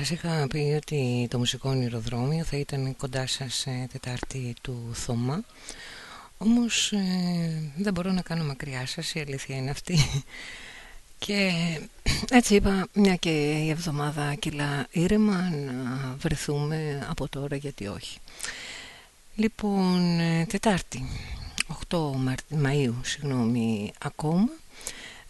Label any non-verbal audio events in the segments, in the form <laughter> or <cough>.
σας είχα πει ότι το μουσικό ονειροδρόμιο θα ήταν κοντά σας ε, Τετάρτη του Θωμά. Όμως ε, δεν μπορώ να κάνω μακριά σας, η αλήθεια είναι αυτή. Και έτσι είπα, μια και η εβδομάδα κιλά ήρεμα να βρεθούμε από τώρα γιατί όχι. Λοιπόν, ε, Τετάρτη, 8 Μαΐου, συγγνώμη, ακόμα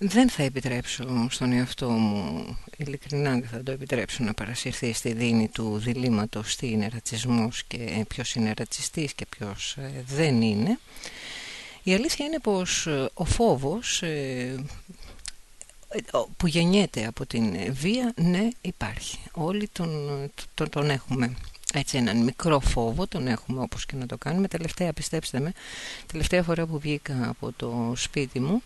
δεν θα επιτρέψω στον εαυτό μου, ειλικρινά δεν θα το επιτρέψω να παρασυρθεί στη δίνη του διλήμματος τι είναι ρατσισμός και ποιος είναι ρατσιστής και ποιος ε, δεν είναι. Η αλήθεια είναι πως ε, ο φόβος ε, που γεννιέται από την βία, ναι υπάρχει. Όλοι τον, τον, τον έχουμε. Έτσι έναν μικρό φόβο τον έχουμε όπως και να το κάνουμε. Τελευταία, πιστέψτε με, τελευταία φορά που βγήκα από το σπίτι μου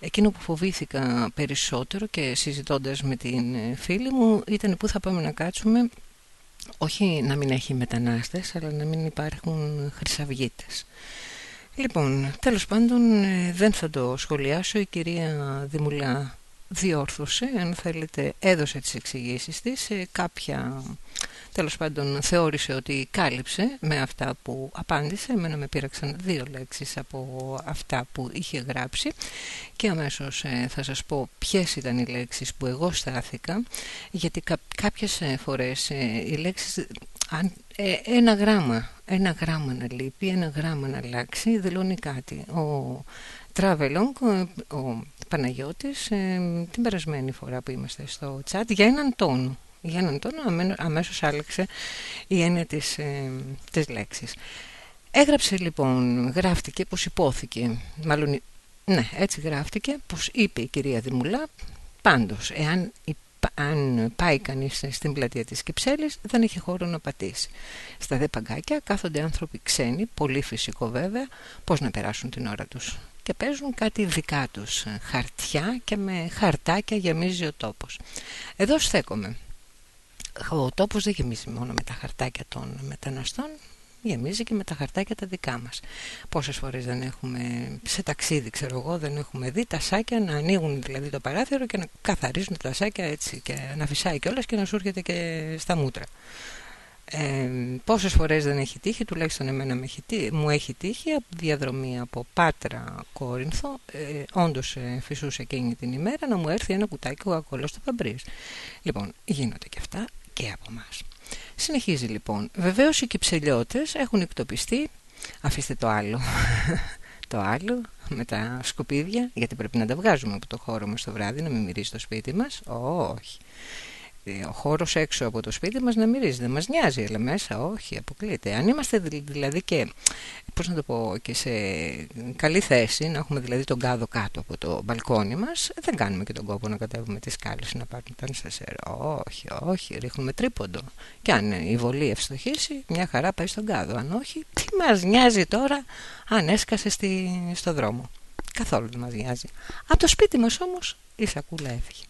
Εκείνο που φοβήθηκα περισσότερο και συζητώντας με την ε, φίλη μου ήταν που θα πάμε να κάτσουμε όχι να μην έχει μετανάστες αλλά να μην υπάρχουν χρυσαυγίτες. Λοιπόν, τέλος πάντων ε, δεν θα το σχολιάσω. Η κυρία Δημουλά διόρθωσε, αν θέλετε έδωσε τις εξηγήσεις της. Κάποια τέλος πάντων θεώρησε ότι κάλυψε με αυτά που απάντησε. Εμένα με πήραξαν δύο λέξεις από αυτά που είχε γράψει. Και αμέσως ε, θα σας πω ποιες ήταν οι λέξεις που εγώ στάθηκα γιατί κά κάποιες ε, φορές ε, οι λέξεις αν, ένα γράμμα ένα γράμμα να λείπει, ένα γράμμα να αλλάξει δηλώνει κάτι. Ο Travelong, ο Παναγιώτης την περασμένη φορά που είμαστε στο chat για έναν τόνο για έναν τόνο αμέσως άλλαξε η έννοια της, ε, της λέξης. Έγραψε λοιπόν, γράφτηκε πως υπόθηκε, μάλλον ναι έτσι γράφτηκε πως είπε η κυρία Δημουλά πάντως εάν αν πάει κανείς στην πλατεία της Κυψέλης δεν έχει χώρο να πατήσει. Στα δε παγκάκια κάθονται άνθρωποι ξένοι, πολύ φυσικό βέβαια, πώς να περάσουν την ώρα τους. Και παίζουν κάτι δικά τους, χαρτιά και με χαρτάκια γεμίζει ο τόπος. Εδώ στέκομαι ο τόπος δεν γεμίζει μόνο με τα χαρτάκια των μεταναστών γεμίζει και με τα χαρτάκια τα δικά μας. Πόσες φορές δεν έχουμε, σε ταξίδι ξέρω εγώ, δεν έχουμε δει τα σάκια να ανοίγουν δηλαδή το παράθυρο και να καθαρίζουν τα σάκια έτσι και να φυσάει κιόλας και να σου έρχεται και στα μούτρα. Ε, πόσες φορές δεν έχει τύχει, τουλάχιστον εμένα με έχει, μου έχει τύχει από διαδρομή από Πάτρα Κόρινθο, ε, όντως ε, φυσούσε εκείνη την ημέρα να μου έρθει ένα κουτάκι κοκακόλα στο Παμπρίζ. Λοιπόν, γίνονται και αυτά και από εμάς. Συνεχίζει λοιπόν. Βεβαίως οι κυψελιώτες έχουν εκτοπιστεί, αφήστε το άλλο, <laughs> το άλλο με τα σκουπίδια, γιατί πρέπει να τα βγάζουμε από το χώρο μας το βράδυ, να μην μυρίζει το σπίτι μας. Όχι ο χώρος έξω από το σπίτι μας να μυρίζει. Δεν μας νοιάζει, αλλά μέσα όχι, αποκλείεται. Αν είμαστε δηλαδή και, πώς να το πω, και σε καλή θέση, να έχουμε δηλαδή τον κάδο κάτω από το μπαλκόνι μας, δεν κάνουμε και τον κόπο να κατέβουμε τις κάλε να πάρουμε τα νησασέρα. Όχι, όχι, ρίχνουμε τρίποντο. Και αν η βολή ευστοχήσει, μια χαρά πάει στον κάδο. Αν όχι, τι μας νοιάζει τώρα αν έσκασε στη, στο δρόμο. Καθόλου δεν μας νοιάζει. Από το σπίτι μας όμως η σακούλα έφυγε.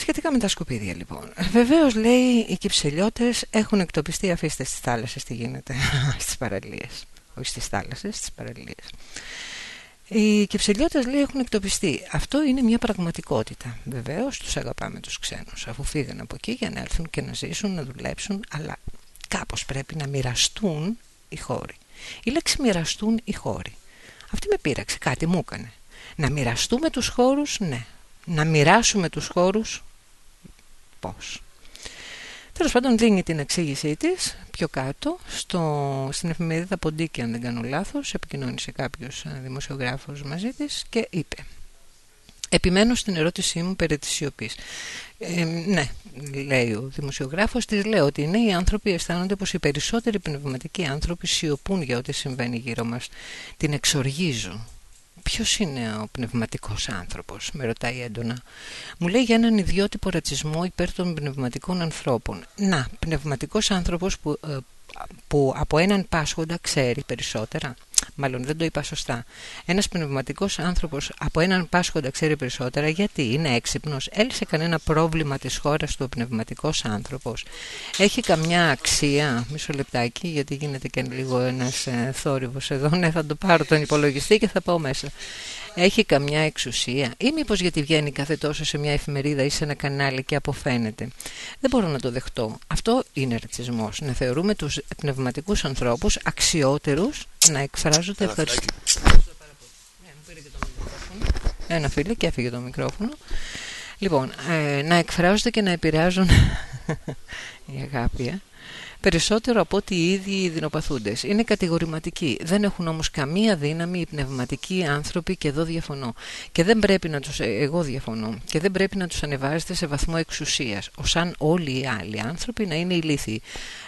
Σχετικά με τα σκουπίδια λοιπόν. Βεβαίως λέει οι κυψελιώτες έχουν εκτοπιστεί. Αφήστε στις θάλασσες τι γίνεται. <laughs> στις παραλίες. Όχι στις θάλασσες, στις παραλίες. Οι κυψελιώτες λέει έχουν εκτοπιστεί. Αυτό είναι μια πραγματικότητα. Βεβαίως τους αγαπάμε τους ξένους. Αφού φύγαν από εκεί για να έρθουν και να ζήσουν, να δουλέψουν. Αλλά κάπως πρέπει να μοιραστούν οι χώροι. Η λέξη μοιραστούν οι χώροι. Αυτή με πείραξε. Κάτι μου έκανε. Να μοιραστούμε τους χώρους, ναι. Να μοιράσουμε τους χώρους πώς. Τέλος πάντων δίνει την εξήγησή της πιο κάτω στο, στην εφημερίδα Ποντίκη αν δεν κάνω λάθος επικοινώνησε κάποιος ε, δημοσιογράφος μαζί της και είπε Επιμένω στην ερώτησή μου περί της σιωπής. Ε, ναι, λέει ο δημοσιογράφος της, λέω ότι οι νέοι άνθρωποι αισθάνονται πως οι περισσότεροι πνευματικοί άνθρωποι σιωπούν για ό,τι συμβαίνει γύρω μας. Την εξοργίζω Ποιος είναι ο πνευματικός άνθρωπος, με ρωτάει έντονα. Μου λέει για έναν ιδιότυπο ρατσισμό υπέρ των πνευματικών ανθρώπων. Να, πνευματικός άνθρωπος που, ε, που από έναν πάσχοντα ξέρει περισσότερα. Μάλλον δεν το είπα σωστά. Ένας πνευματικός άνθρωπος από έναν πάσχοντα ξέρει περισσότερα γιατί είναι έξυπνος. Έλυσε κανένα πρόβλημα της χώρας του ο πνευματικός άνθρωπος. Έχει καμιά αξία. Μισό λεπτάκι γιατί γίνεται και λίγο ένας ε, θόρυβος εδώ. <laughs> Ναι θα το πάρω τον υπολογιστή και θα πάω μέσα έχει καμιά εξουσία ή μήπως γιατί βγαίνει κάθε τόσο σε μια εφημερίδα ή σε ένα κανάλι και αποφαίνεται. Δεν μπορώ να το δεχτώ. Αυτό είναι ρατσισμός. Να θεωρούμε τους πνευματικούς ανθρώπους αξιότερους να εκφράζονται ευχαριστώ. Ένα φίλο και έφυγε το μικρόφωνο. Λοιπόν, ε, να εκφράζονται και να επηρεάζουν <laughs> η αγάπη, ε περισσότερο από ότι οι ίδιοι οι δεινοπαθούντες. Είναι κατηγορηματικοί. Δεν έχουν όμως καμία δύναμη οι πνευματικοί άνθρωποι και εδώ διαφωνώ. Και δεν πρέπει να τους, ε, εγώ διαφωνώ, και δεν πρέπει να τους ανεβάζετε σε βαθμό εξουσίας, ως αν όλοι οι άλλοι άνθρωποι να είναι ηλίθιοι.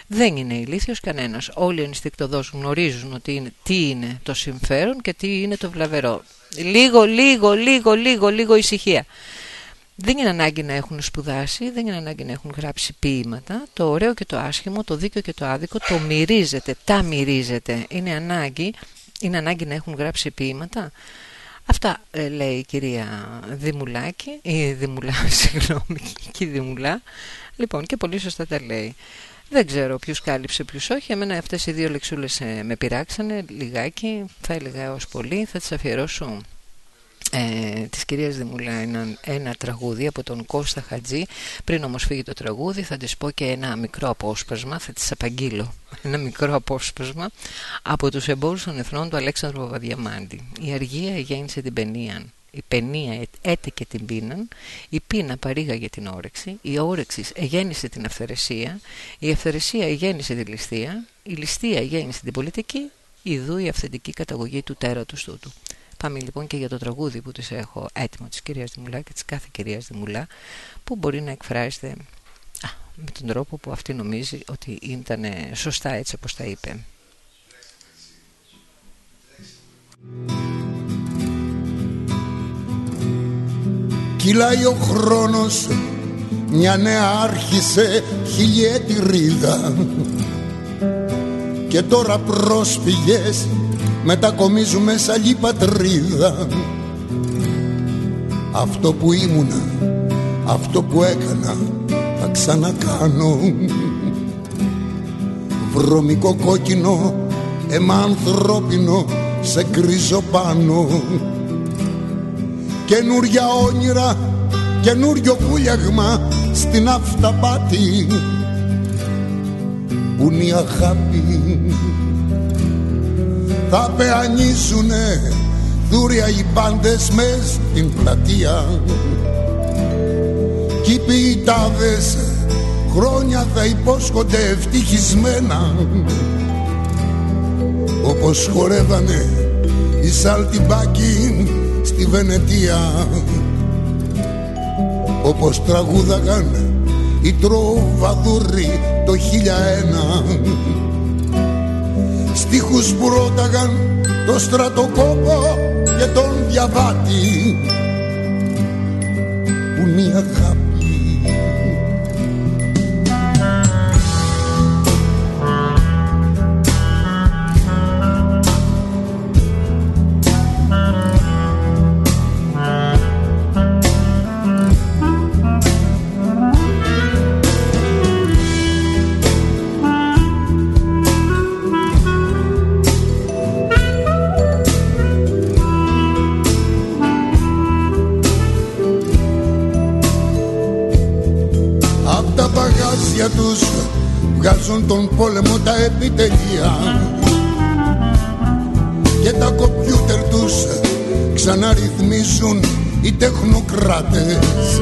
Δεν είναι ηλίθιος κανένας. Όλοι ενστικτοδός γνωρίζουν ότι είναι, τι είναι το συμφέρον και τι είναι το βλαβερό. Λίγο, λίγο, λίγο, λίγο, λίγο ησυχία. Δεν είναι ανάγκη να έχουν σπουδάσει, δεν είναι ανάγκη να έχουν γράψει ποίηματα. Το ωραίο και το άσχημο, το δίκαιο και το άδικο το μυρίζεται, τα μυρίζεται. Είναι ανάγκη, είναι ανάγκη να έχουν γράψει ποίηματα. Αυτά ε, λέει η κυρία Δημουλάκη, η Δημουλά, <laughs> συγγνώμη, η Δημουλά. Λοιπόν, και πολύ σωστά τα λέει. Δεν ξέρω ποιους κάλυψε, ποιους όχι. Εμένα αυτές οι δύο λεξούλες ε, με πειράξανε λιγάκι, θα έλεγα έως πολύ. Θα τις αφιερώσω ε, της κυρίας Δημούλα ένα, ένα τραγούδι από τον Κώστα Χατζή. Πριν όμως φύγει το τραγούδι θα της πω και ένα μικρό απόσπασμα. Θα της απαγγείλω. <laughs> Ένα μικρό απόσπασμα από τους εμπόρους των εθνών του Αλέξανδρου Παπαδιαμάντη η αργία γέννησε την παινία η παινία έτεκε την πείναν, η πείνα παρήγαγε την όρεξη, η όρεξη γέννησε την αυθαιρεσία, η αυθαιρεσία γέννησε τη ληστεία, η ληστεία γέννησε την πολιτική, ιδού η αυθεντική καταγωγή του τέρατος τούτου. Πάμε λοιπόν και για το τραγούδι που της έχω έτοιμο της κυρίας Δημουλά και της κάθε κυρίας Δημουλά που μπορεί να εκφράζεται με τον τρόπο που αυτή νομίζει ότι ήταν σωστά έτσι όπως τα είπε. Κυλάει ο χρόνος μια νέα άρχισε χιλιέτη ρίδα και τώρα πρόσφυγες μετακομίζουμε σ' άλλη πατρίδα αυτό που ήμουνα αυτό που έκανα θα ξανακάνω. Βρωμικό κόκκινο αίμα ανθρώπινο σε κρίζο πάνω. Καινούρια όνειρα καινούριο βούλιαγμα στην αυταπάτη. Που είναι η αγάπη θα πεανίσουνε δούρια οι πάντες μες στην πλατεία. Κι οι ποιητάδες χρόνια θα υπόσχονται ευτυχισμένα. Όπως χορεύανε οι Σαλτιμπάκοι στη Βενετία. Όπως τραγούδαγαν οι τροβαδούροι το χίλια ένα στίχους που ρώταγαν το στρατοκόπο και τον διαβάτη. Που είναι αγάπη βγάζουν τον πόλεμο τα επιτελεία. Και τα κομπιούτερ τους ξαναρυθμίζουν οι τεχνοκράτες.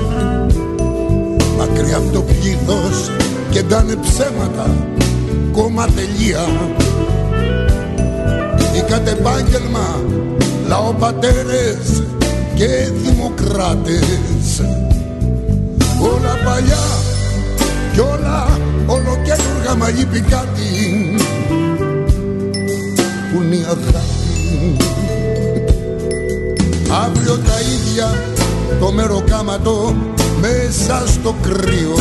Μακριά από το πλήθος και ντάνε ψέματα κομματελεία ή κατ' επάγγελμα λαοπατέρες και δημοκράτες. Όλα παλιά κι όλα ολοκένουργα μα λείπει κάτι. Που είναι η αγάπη. Αύριο τα ίδια το μεροκάματο μέσα στο κρύο.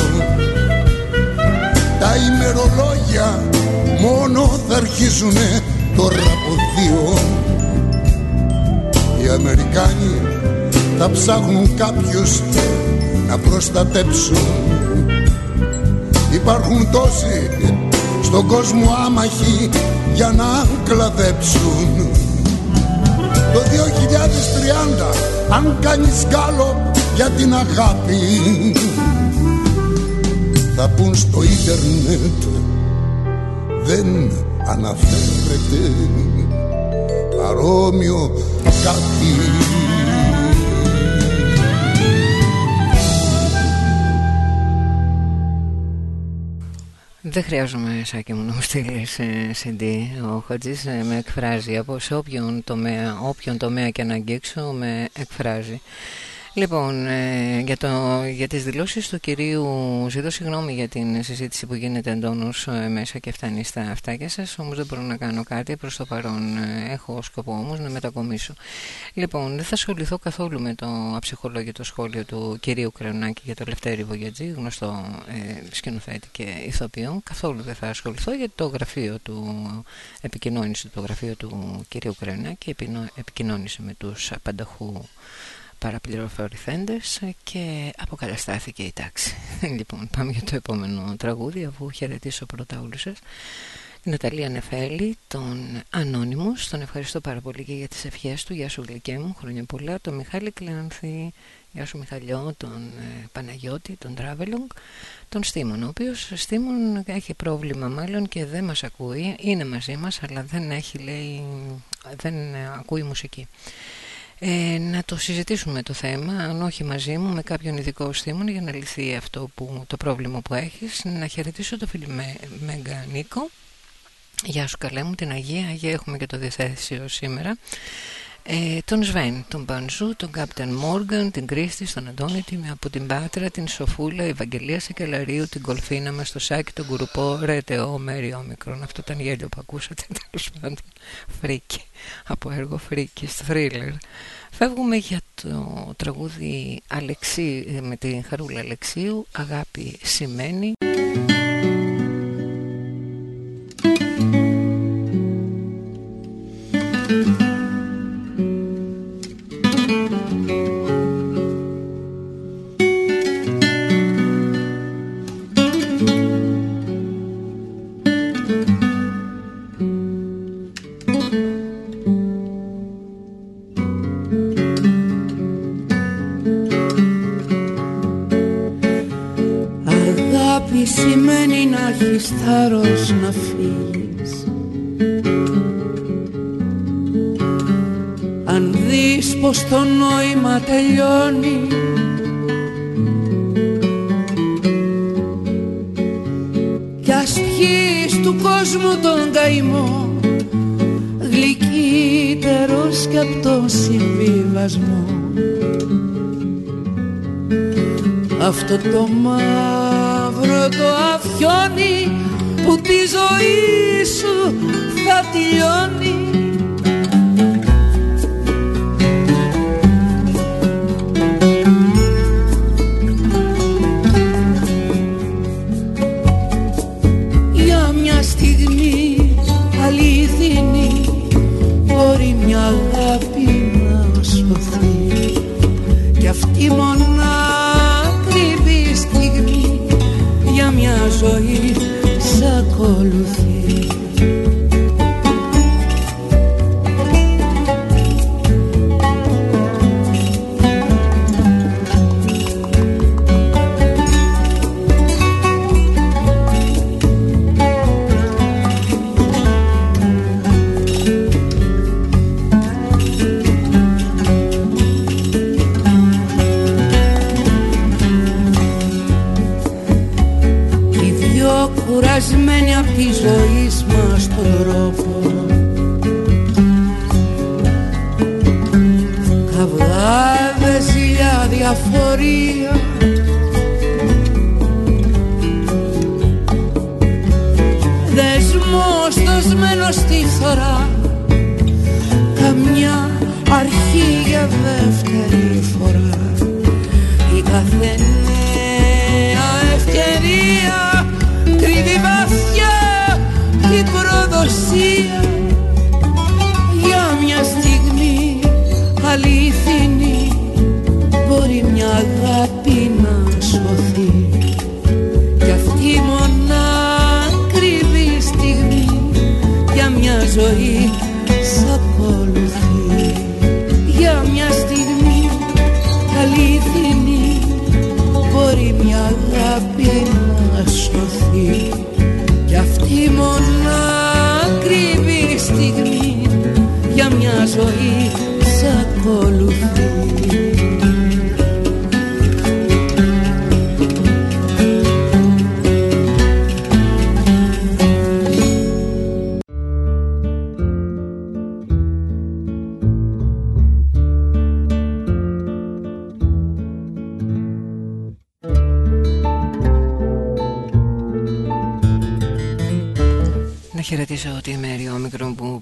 Τα ημερολόγια μόνο θα αρχίσουνε τώρα από δύο οι Αμερικάνοι θα ψάχνουν κάποιους να προστατέψουν Υπάρχουν τόσοι στον κόσμο άμαχοι για να κλαδέψουν. Το 2030 αν κάνεις γκάλο για την αγάπη Θα πουν στο ίντερνετ δεν αναφέρεται παρόμοιο κάτι Δεν χρειάζομαι σάκι μου να μου στείλεις CD. Ο Χατζής ε, με εκφράζει από σε όποιον τομέα, όποιον τομέα και να αγγίξω με εκφράζει. Λοιπόν, ε, για, το, για τις δηλώσεις του κυρίου ζητώ συγγνώμη για την συζήτηση που γίνεται εντόνως ε, μέσα και φτάνει στα αυτάκια σας όμως δεν μπορώ να κάνω κάτι προς το παρόν ε, έχω σκοπό όμως να μετακομίσω. Λοιπόν, δεν θα ασχοληθώ καθόλου με το αψυχολόγητο σχόλιο του κυρίου Κρεωνάκη για το Λευτέρη Βογιατζή γνωστό ε, σκηνοθέτη και ηθοποιό. Καθόλου δεν θα ασχοληθώ γιατί το γραφείο του επικοινώνησε το γραφείο του κυρίου Κρεωνάκη επικοινώνησε με τους απανταχού παραπληροφορηθέντες και αποκαταστάθηκε η τάξη. <laughs> λοιπόν, πάμε για το επόμενο τραγούδι αφού χαιρετήσω πρώτα όλους σας. Η Ναταλία Νεφέλη, τον Ανώνυμους, τον ευχαριστώ πάρα πολύ και για τις ευχές του. Γεια σου γλυκέ μου, χρόνια πολλά. Τον Μιχάλη Κλάνθη, γεια σου Μιχαλιό, τον ε, Παναγιώτη, τον Τράβελογκ, τον Στίμον, ο οποίος Στίμον έχει πρόβλημα μάλλον και δεν μας ακούει, είναι μαζί μας αλλά δεν έχει λέει, δεν ε, ακούει μουσική ε, να το συζητήσουμε το θέμα, αν όχι μαζί μου, με κάποιον ειδικό στήμον για να λυθεί αυτό που, το πρόβλημα που έχεις. Να χαιρετήσω το φίλο με, Μέγκα Νίκο. Γεια σου καλέ μου, την Αγία, Αγία έχουμε και το διαθέσιο σήμερα. Ε, τον Σβέν, τον Πανζού, τον Κάπτεν Μόργαν, την Κρίστη, τον Αντώνη, την, από την Πάτρα, την Σοφούλα, η Ευαγγελία Σεκελαρίου, την Κολφίνα μας, το Σάκη, τον Κουρουπό, Ρετεό, Μέρι Όμικρον. Αυτό ήταν γέλιο που ακούσατε <laughs> τέλος πάντων. Φρίκη, από έργο Φρίκη, θρίλερ. Φεύγουμε για το τραγούδι Αλεξί, με την Χαρούλα Αλεξίου, Αγάπη σημαίνει. Χαιρετήσω τη Μέρη Όμικρον που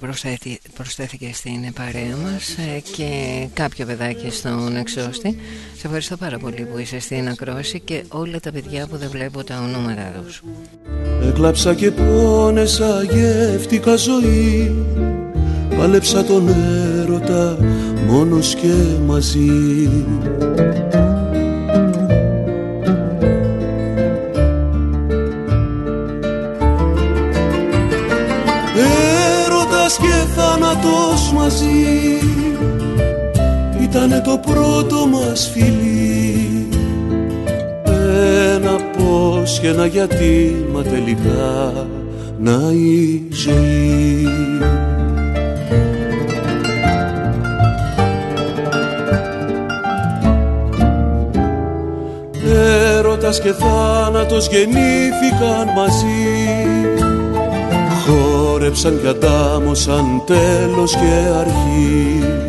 προσθέθηκε στην παρέα μας ε, και κάποιο παιδάκι στον εξώστη. Σε ευχαριστώ πάρα πολύ που είσαι στην ακρόαση και όλα τα παιδιά που δεν βλέπω τα ονόματά τους. Έκλαψα και πόνεσα, γεύτηκα ζωή Πάλεψα τον έρωτα μόνος και μαζί θάνατος μαζί. Ήτανε το πρώτο μας φιλί. Ένα πώς και ένα γιατί Μα τελικά να η ζωή. Έρωτας και θάνατος γεννήθηκαν μαζί χόρεψαν και αντάμωσαν τέλος και αρχή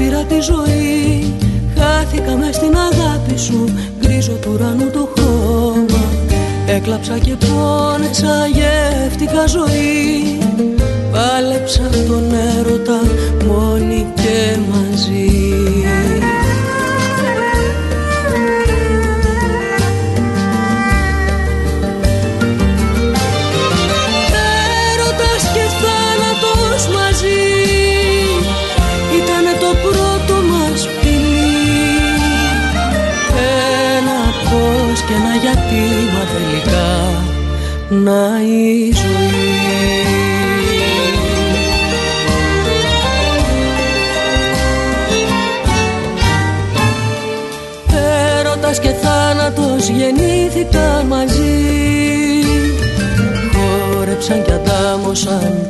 πήρα τη ζωή. Χάθηκα μες στην αγάπη σου, γκρίζο του ουρανού το χώμα. Έκλαψα και πόνεσα, γεύτηκα ζωή. Πάλεψα τον έρωτα μόνη και μαζί αντάμωσαν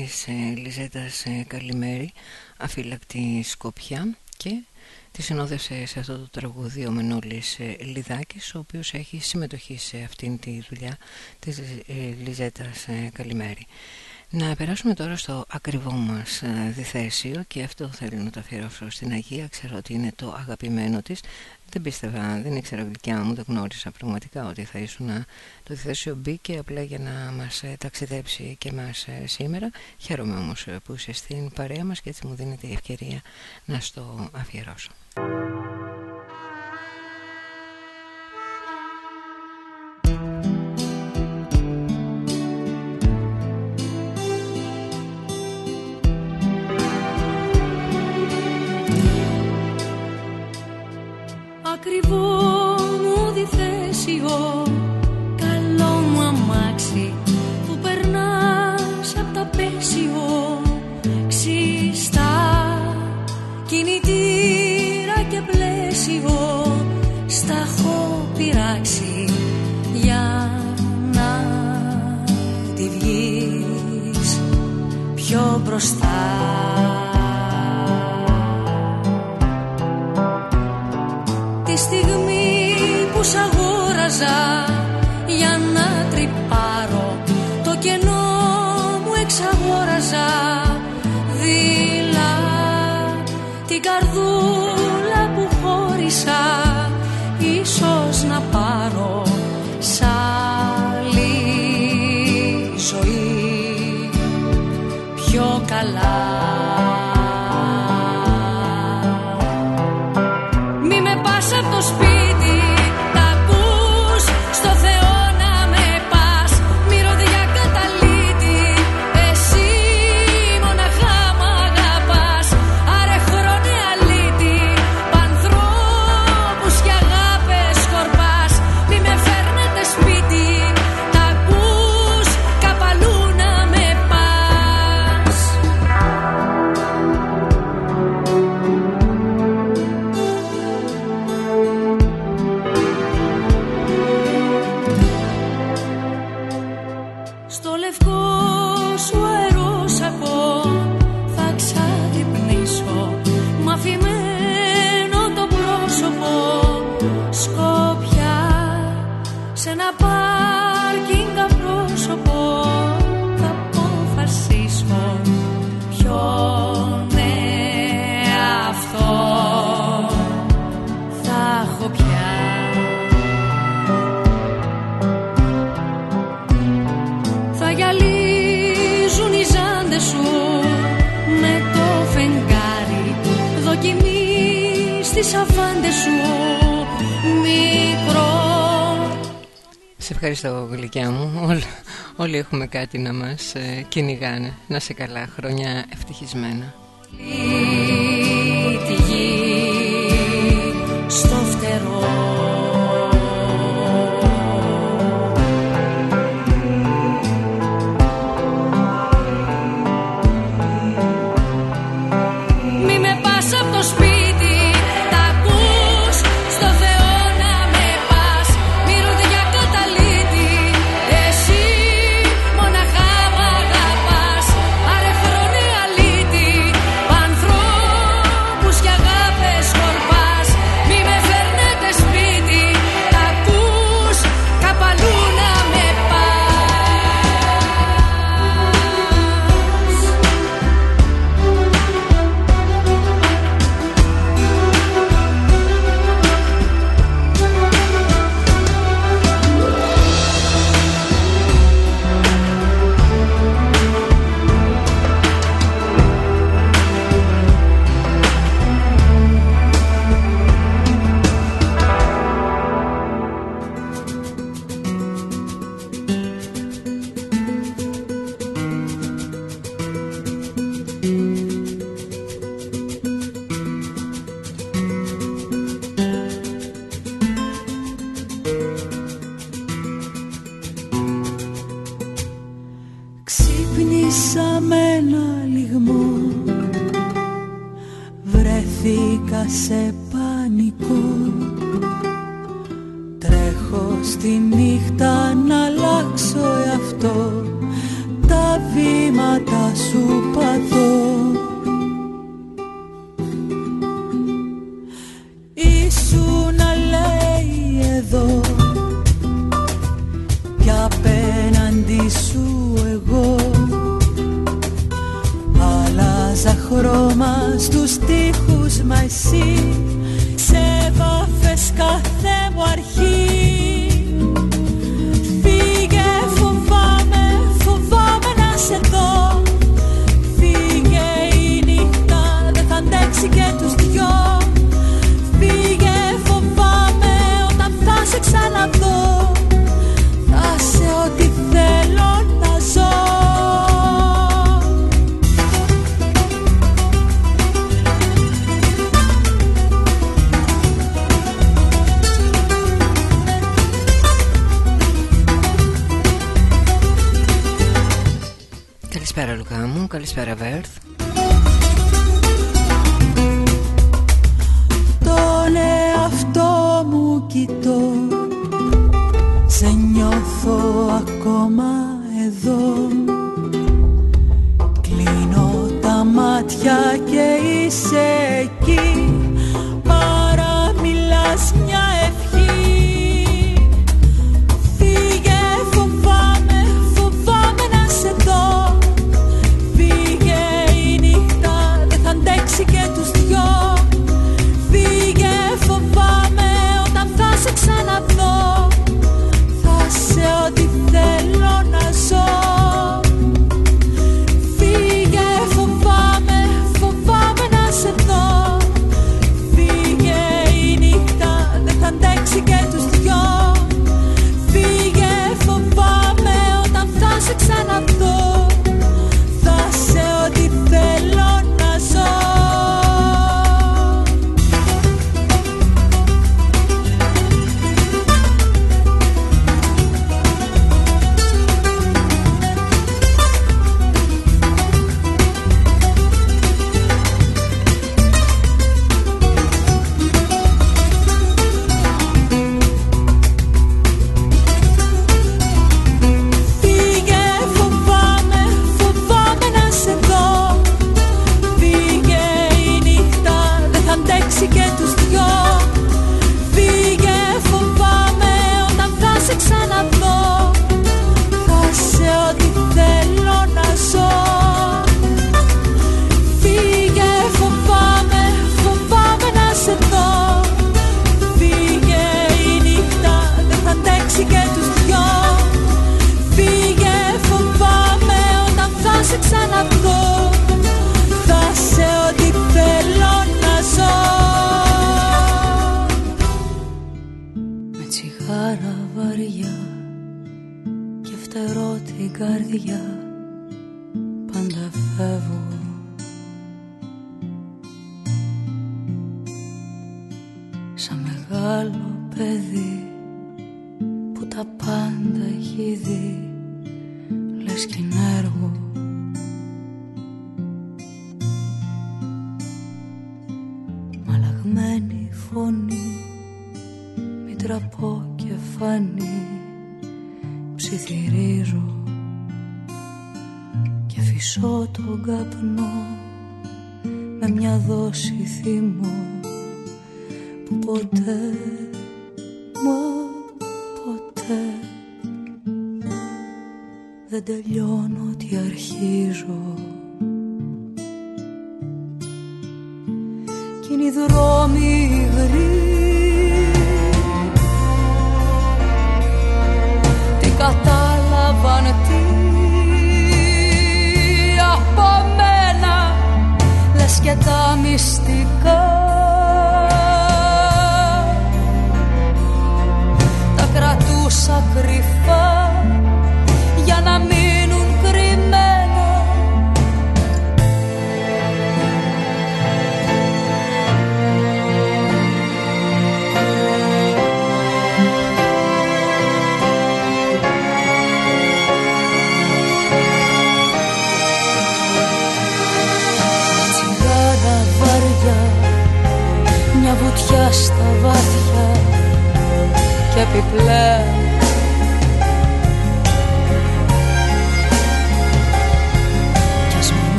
της ε, Λιζέτας ε, Καλημέρη αφύλακτη Σκοπιά και τη συνόδευσε σε αυτό το τραγούδι ο Μενόλης ε, Λιδάκης ο οποίος έχει συμμετοχή σε αυτήν τη δουλειά της ε, Λιζέτας ε, Καλημέρη. Να περάσουμε τώρα στο ακριβό μας διθέσιο και αυτό θέλω να το αφιερώσω στην Αγία. Ξέρω ότι είναι το αγαπημένο της δεν πίστευα, δεν ήξερα γλυκιά μου, δεν γνώρισα πραγματικά ότι θα ήσουν το διθέσιο μπήκε απλά για να μας ε, ταξιδέψει και μας ε, σήμερα. Χαίρομαι όμως ε, που είσαι στην παρέα μας και έτσι μου δίνεται η ευκαιρία να στο αφιερώσω. Μας ε, κυνηγάνε. Να σε καλά χρόνια ευτυχισμένα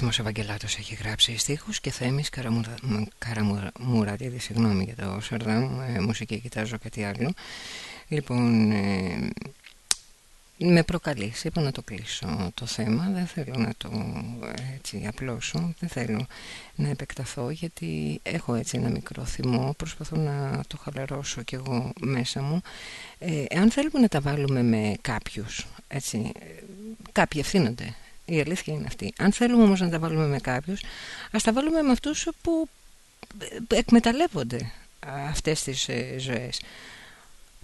Γεράσιμος Ευαγγελάτος έχει γράψει στίχους και Θέμης Καραμουρα... μ, Καραμουρατίδη, συγγνώμη για το Σαρδάμ, ε, μουσική κοιτάζω κάτι άλλο. Λοιπόν, ε, με προκαλείς, είπα να το κλείσω το θέμα, δεν θέλω να το ε, έτσι απλώσω, δεν θέλω να επεκταθώ γιατί έχω έτσι ένα μικρό θυμό, προσπαθώ να το χαλαρώσω κι εγώ μέσα μου. Ε, εάν θέλουμε να τα βάλουμε με κάποιους, έτσι, ε, κάποιοι ευθύνονται, η αλήθεια είναι αυτή. Αν θέλουμε όμως να τα βάλουμε με κάποιους, ας τα βάλουμε με αυτούς που ε, εκμεταλλεύονται αυτές τις ε, ζωές.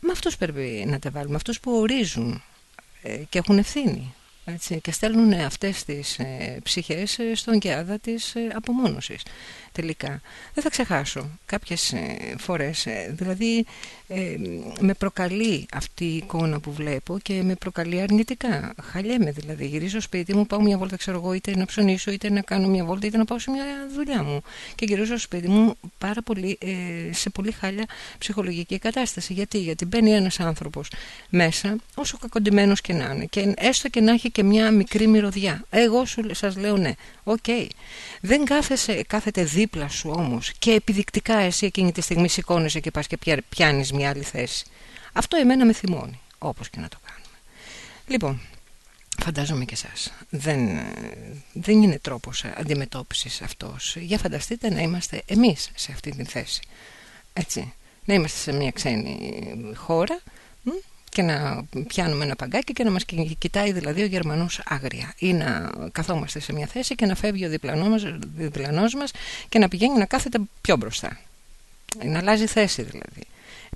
Με αυτούς πρέπει να τα βάλουμε, αυτούς που ορίζουν ε, και έχουν ευθύνη. Έτσι, και στέλνουν αυτές τις ε, ψυχές ε, στον κεάδα της ε, απομόνωσης τελικά. Δεν θα ξεχάσω κάποιες ε, φορές ε, δηλαδή ε, με προκαλεί αυτή η εικόνα που βλέπω και με προκαλεί αρνητικά. Χαλιέμαι δηλαδή. Γυρίζω σπίτι μου πάω μια βόλτα ξέρω εγώ είτε να ψωνίσω είτε να κάνω μια βόλτα είτε να πάω σε μια δουλειά μου. Και γυρίζω σπίτι μου πάρα πολύ, ε, σε πολύ χάλια ψυχολογική κατάσταση. Γιατί, γιατί μπαίνει ένας άνθρωπος μέσα όσο κακοντυμένος και να είναι και έστω και να έχει και μια μικρή μυρωδιά. Εγώ σου, σας λέω ναι. OK. Okay. δεν κάθεσαι, κάθεται δίπλα σου όμως και επιδεικτικά εσύ εκείνη τη στιγμή σηκώνεσαι και πας και πιάνεις μια άλλη θέση αυτό εμένα με θυμώνει όπως και να το κάνουμε λοιπόν Φαντάζομαι και εσάς. Δεν, δεν είναι τρόπος αντιμετώπισης αυτός. Για φανταστείτε να είμαστε εμείς σε αυτή τη θέση. Έτσι. Να είμαστε σε μια ξένη χώρα και να πιάνουμε ένα παγκάκι και να μας κοιτάει δηλαδή ο Γερμανός άγρια ή να καθόμαστε σε μια θέση και να φεύγει ο διπλανός μας, διπλανός μας και να πηγαίνει να κάθεται πιο μπροστά. Να αλλάζει θέση δηλαδή.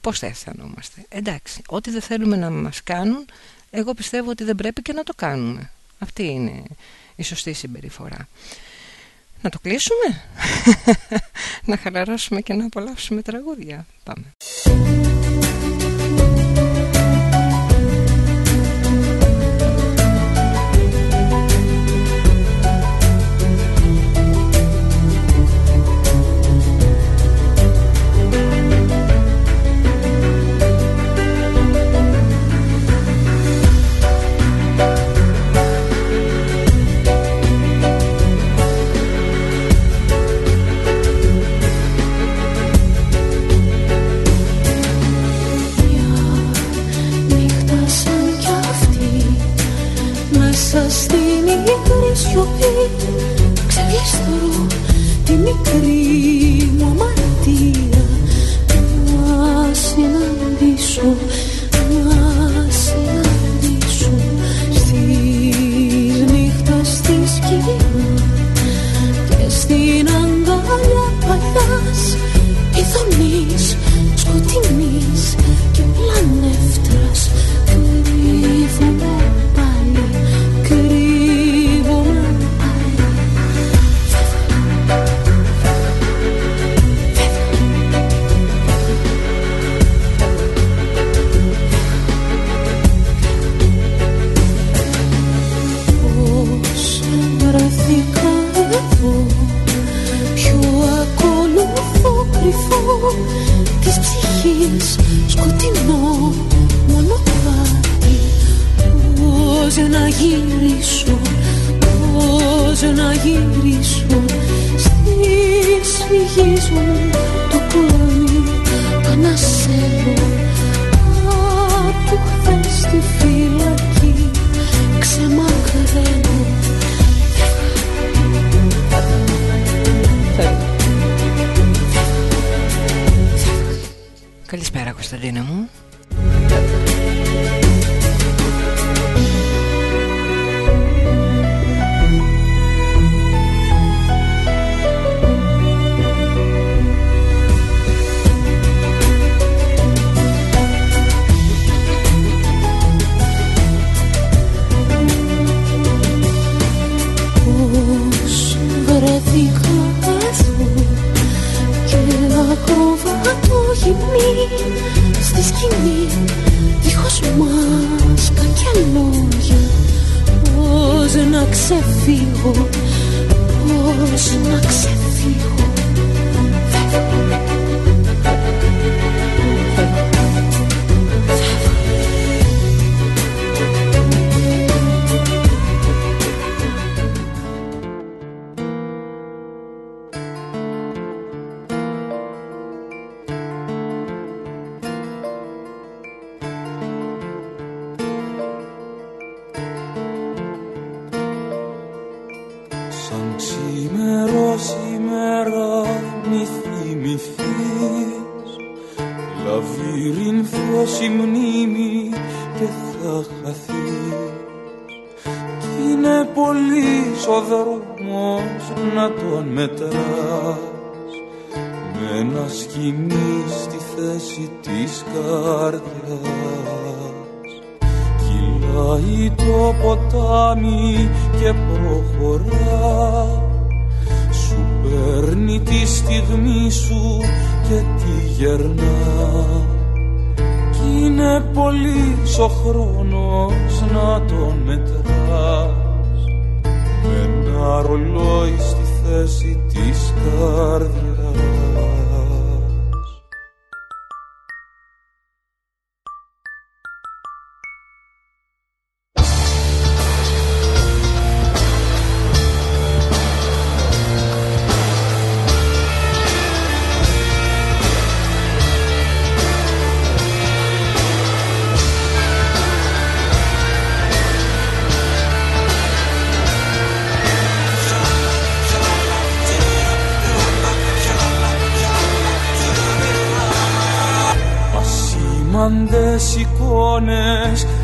Πώς θα αισθανόμαστε. Εντάξει, ό,τι δεν θέλουμε να μας κάνουν εγώ πιστεύω ότι δεν πρέπει και να το κάνουμε. Αυτή είναι η σωστή συμπεριφορά. Να το κλείσουμε, <laughs> να χαλαρώσουμε και να απολαύσουμε τραγούδια. Πάμε. Στην υγρή σιωπή Ξεγλίστωρω τη μικρή μου αμαρτία. Να συναντήσω,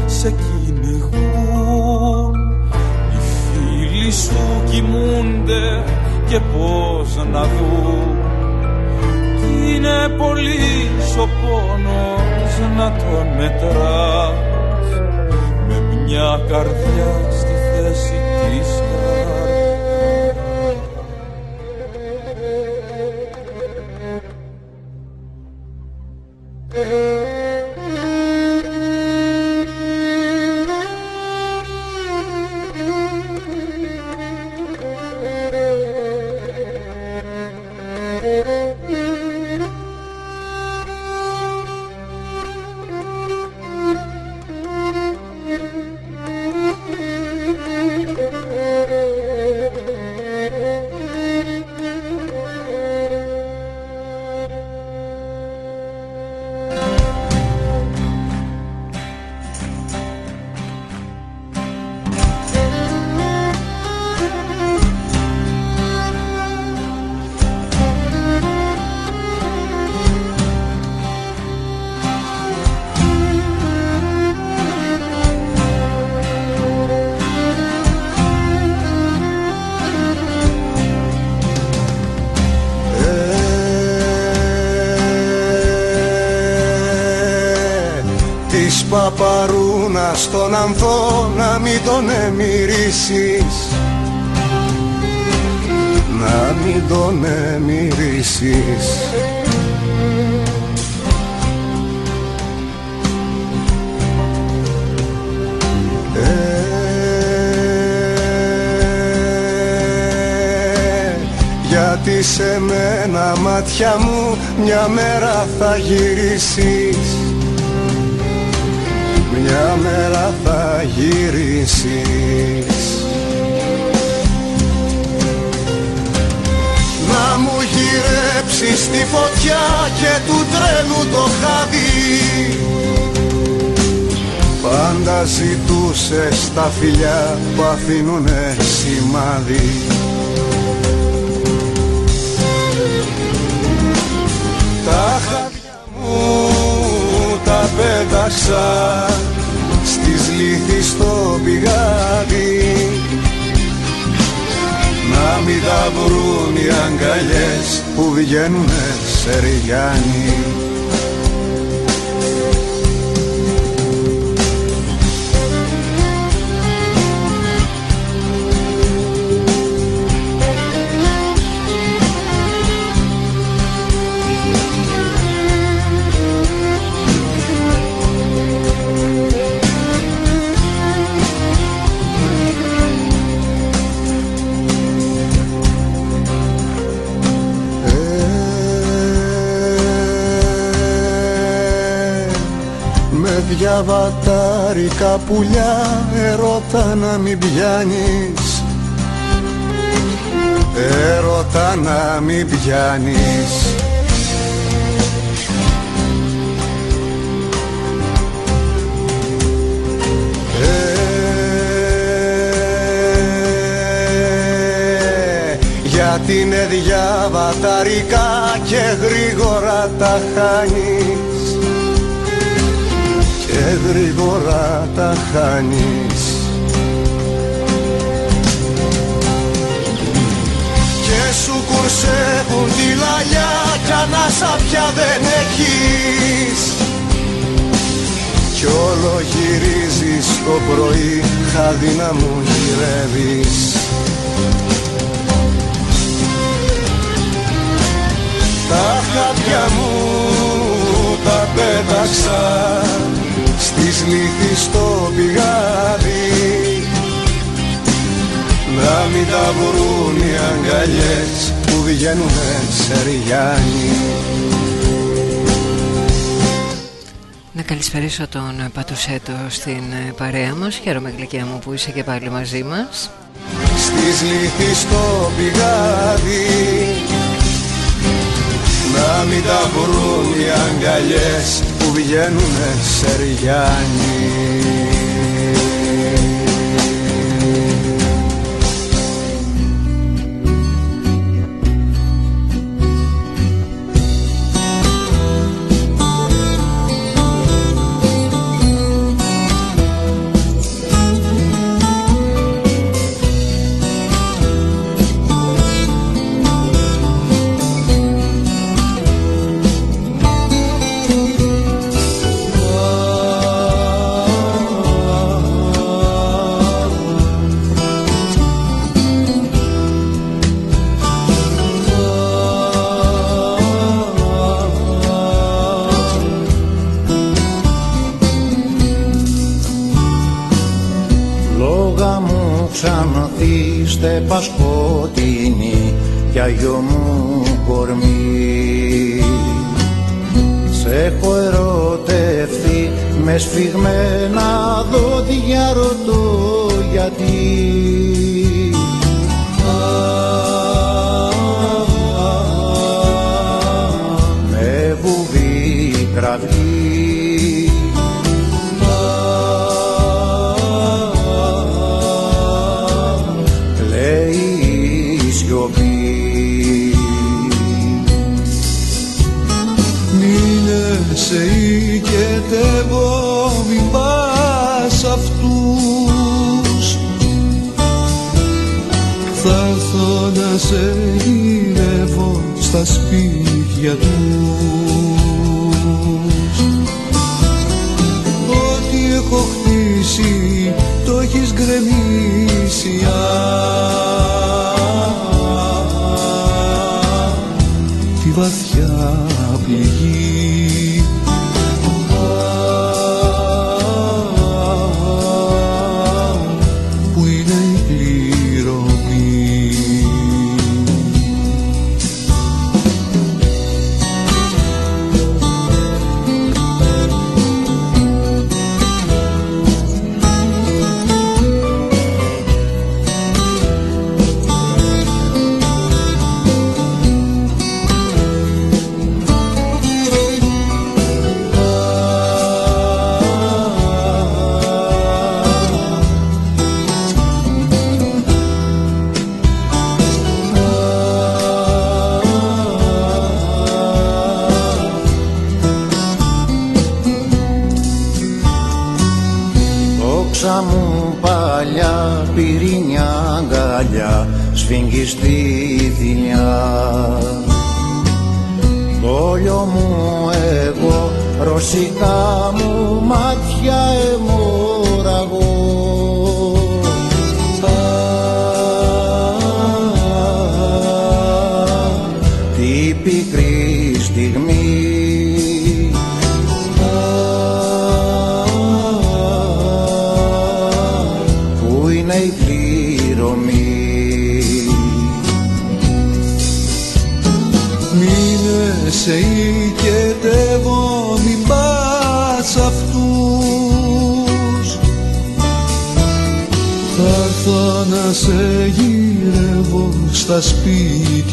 σε κυνηγούν. Οι φίλοι σου κοιμούνται και πώς να δουν. Κι είναι πολύ ο να τον μετράς. Με μια καρδιά στη θέση στον ανθό να μην τον εμυρίσεις να μην τον εμυρίσεις ε, γιατί σε μένα μάτια μου μια μέρα θα γυρίσεις μια μέρα θα γυρίσεις. Να μου γυρέψεις τη φωτιά και του τρένου το χάδι. Πάντα ζητούσες τα φιλιά που αφήνουνε σημάδι. Τα χαρτιά μου τα πέταξα στις λύθης στο πηγάδι. Να μην τα βρουν οι αγκαλιές που βγαίνουνε σε ριγιάνι διαβατάρικα πουλιά ερώτα να μην πιάνεις. Ερώτα να μην πιάνεις. Ε, γιατί είναι διαβαταρικά και γρήγορα τα χάνεις και γρήγορα τα χάνεις. Και σου κουρσεύουν τη λαλιά κι ανάσα πια δεν έχεις. Κι όλο γυρίζεις το πρωί χάδι να μου γυρεύεις. Τα χάδια μου τα πέταξα στις λύθεις στο πηγάδι. Να μην τα βρουν οι αγκαλιές που βγαίνουνε σε ριγιάνι. Να καλησπερίσω τον Πατουσέτο στην ε, παρέα μας. Χαίρομαι γλυκιά μου που είσαι και πάλι μαζί μας. Στις λύθεις στο πηγάδι Να μην τα βρουν οι αγκαλιές που βγαίνουνε σε ριγιάνι πασκότεινη κι αγιο μου κορμί. Σε έχω ερωτευτεί με σφιγμένα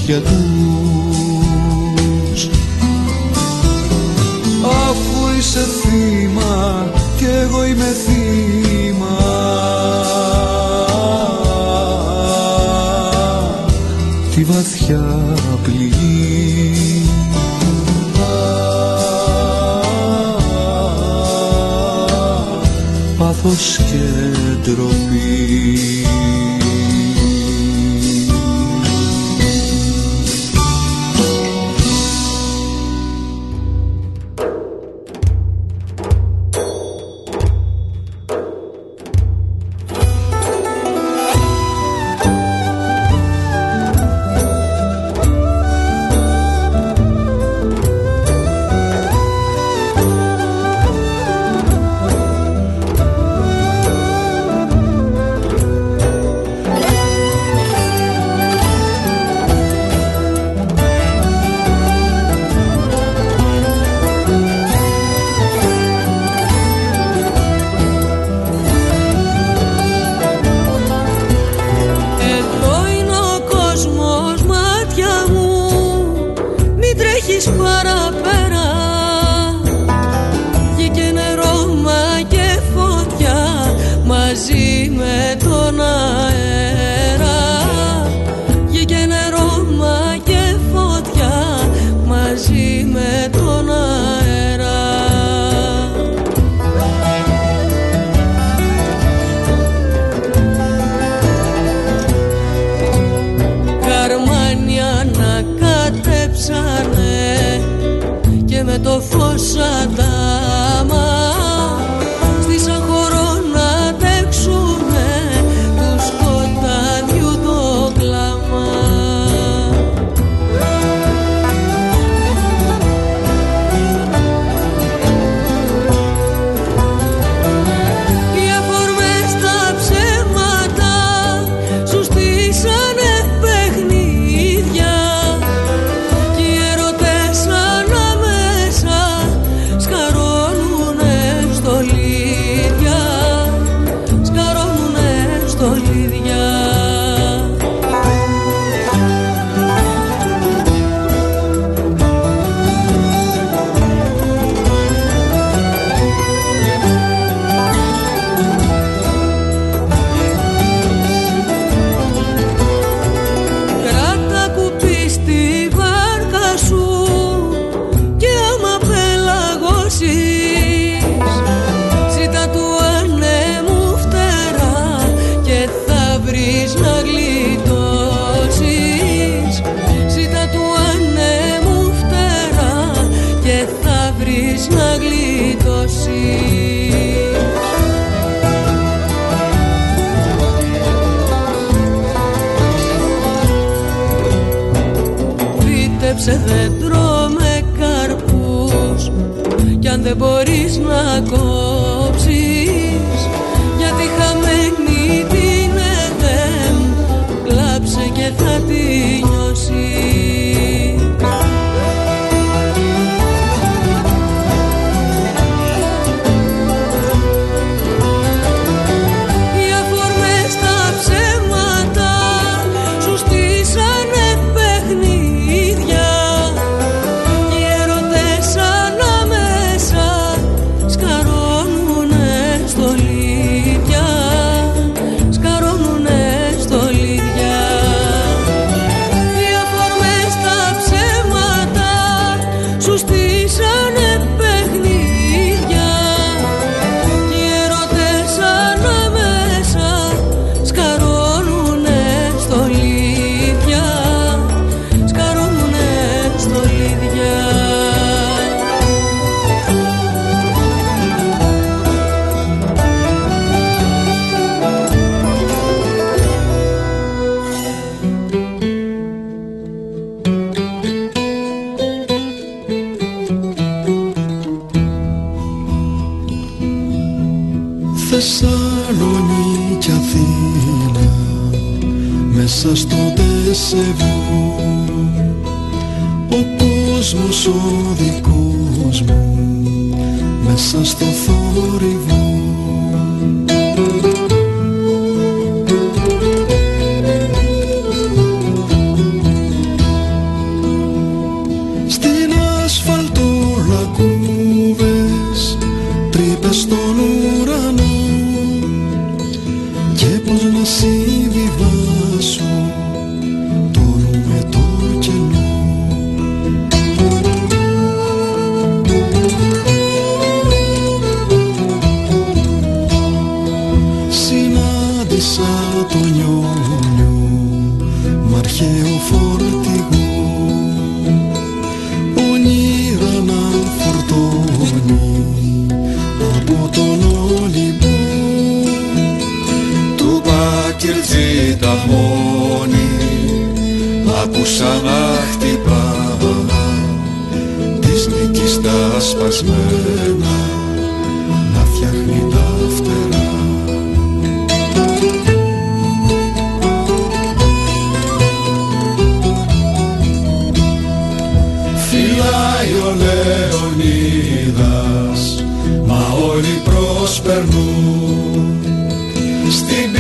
σπίτια τους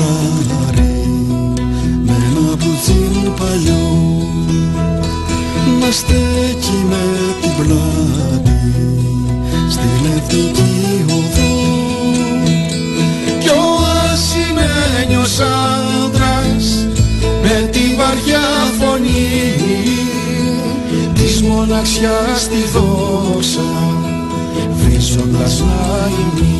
φανάρι με ένα πουτζίν παλιό να στέκει με την πλάτη στην εθνική οδό. Κι ο ασημένιος άντρας με την βαριά φωνή της μοναξιάς τη δόξα βρίζοντας να ημεί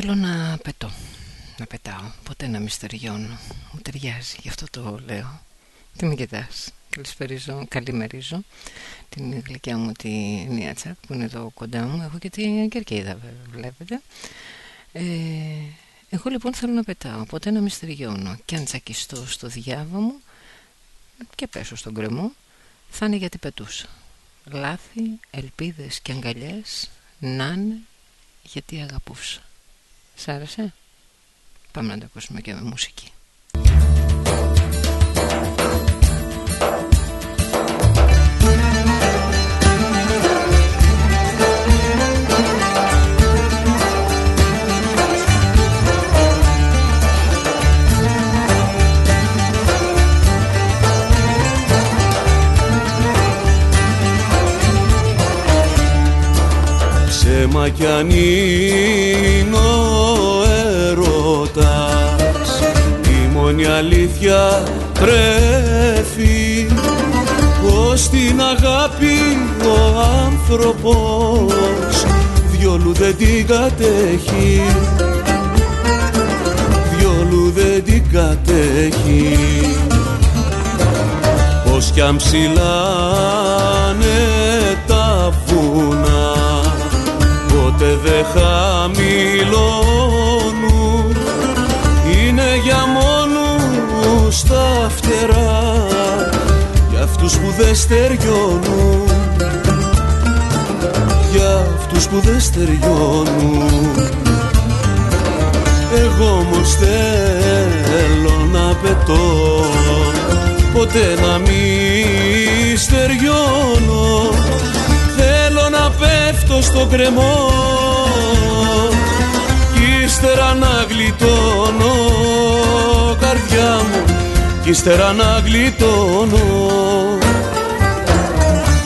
θέλω να πετώ, να πετάω, ποτέ να μυστηριώνω. Μου ταιριάζει, γι' αυτό το λέω. Τι με κοιτάς, καλησπερίζω, καλημερίζω την γλυκιά μου τη Νίατσα που είναι εδώ κοντά μου. Έχω και την Κερκίδα βλέπετε. Ε, εγώ λοιπόν θέλω να πετάω. Ποτέ να μυστηριώνω και αν τσακιστώ στο διάβα μου και πέσω στον κρεμό θα είναι γιατί πετούσα. Λάθη, ελπίδες και αγκαλιές να είναι γιατί αγαπούσα Σ' άρεσε; Πάμε να το ακούσουμε και με μουσική Μα κι αν είναι ο έρωτας. Η μόνη αλήθεια πρέπει πως την αγάπη ο άνθρωπος διόλου δεν την κατέχει. Διόλου δεν την κατέχει. Πως κι αν ψηλάνε τα βουνά Παιδε χαμηλώνουν είναι για μόνους τα φτερά για αυτούς που δεν στεριώνουν. Για αυτούς που δεν στεριώνουν. Εγώ όμως θέλω να πετώ ποτέ να μη στεριώνω πέφτω στο κρεμό. Κι ύστερα να γλιτώνω καρδιά μου Κι ύστερα να γλιτώνω.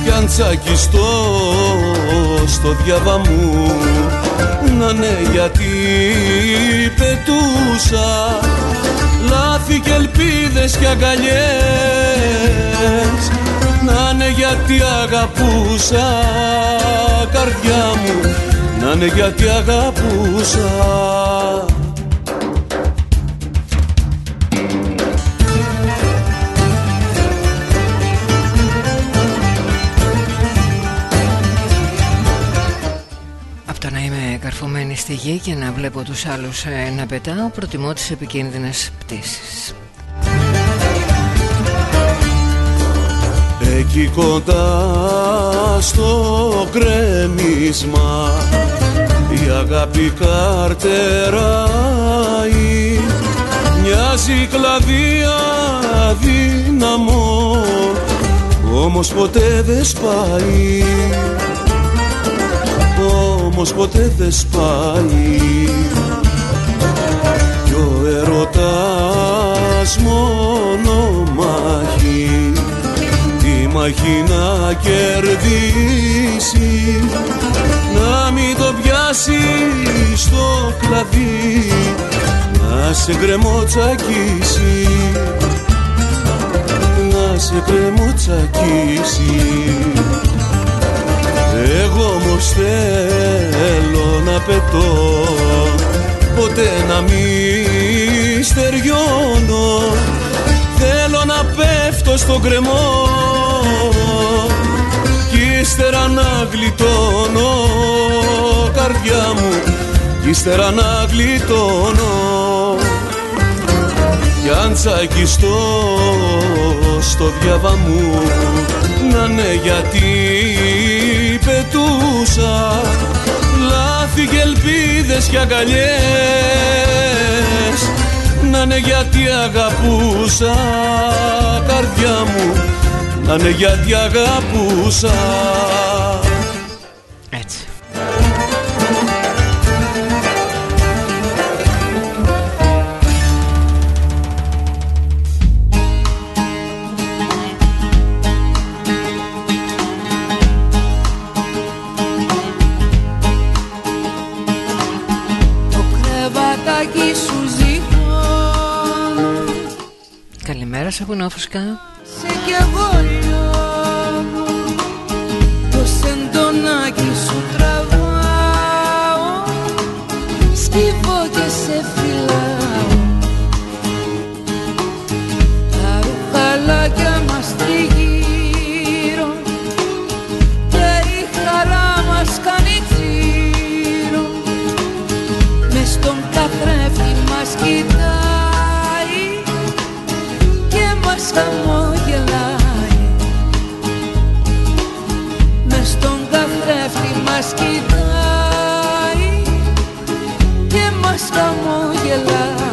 Κι αν τσακιστώ στο διάβα μου Να ναι γιατί πετούσα. Λάθη και ελπίδες και αγκαλιές Να είναι γιατί αγαπούσα καρδιά μου Να είναι γιατί αγαπούσα. Καρφωμένη στη γη και να βλέπω τους άλλους ε, να πετάω προτιμώ τις επικίνδυνες πτήσεις Εκεί κοντά στο κρέμισμα. Η αγάπη καρτεράει Μοιάζει κλαδία δύναμο όμως ποτέ δεν σπάει. Όμως ποτέ δεν σπάει. Κι ο ερωτάς μόνο μάχη. τη μάχη να κερδίσει να μην το πιάσει στο κλαδί. Να σε γκρεμοτσακίσει να σε γκρεμοτσακίσει εγώ όμως θέλω να πετώ Ποτέ να μη στεριώνω Θέλω να πέφτω στον κρεμό Κι ύστερα να γλιτώνω Καρδιά μου Κι ύστερα να γλιτώνω. Κι αν τσακιστώ στο διάβα μου Να ναι γιατί πετούσα Λάθη και ελπίδες και αγκαλιές Να είναι γιατί αγαπούσα. Καρδιά μου Να είναι γιατί αγαπούσα σε φουσικά χαμογελάει Μες στον καθρέφτη μας κοιτάει και μας χαμογελάει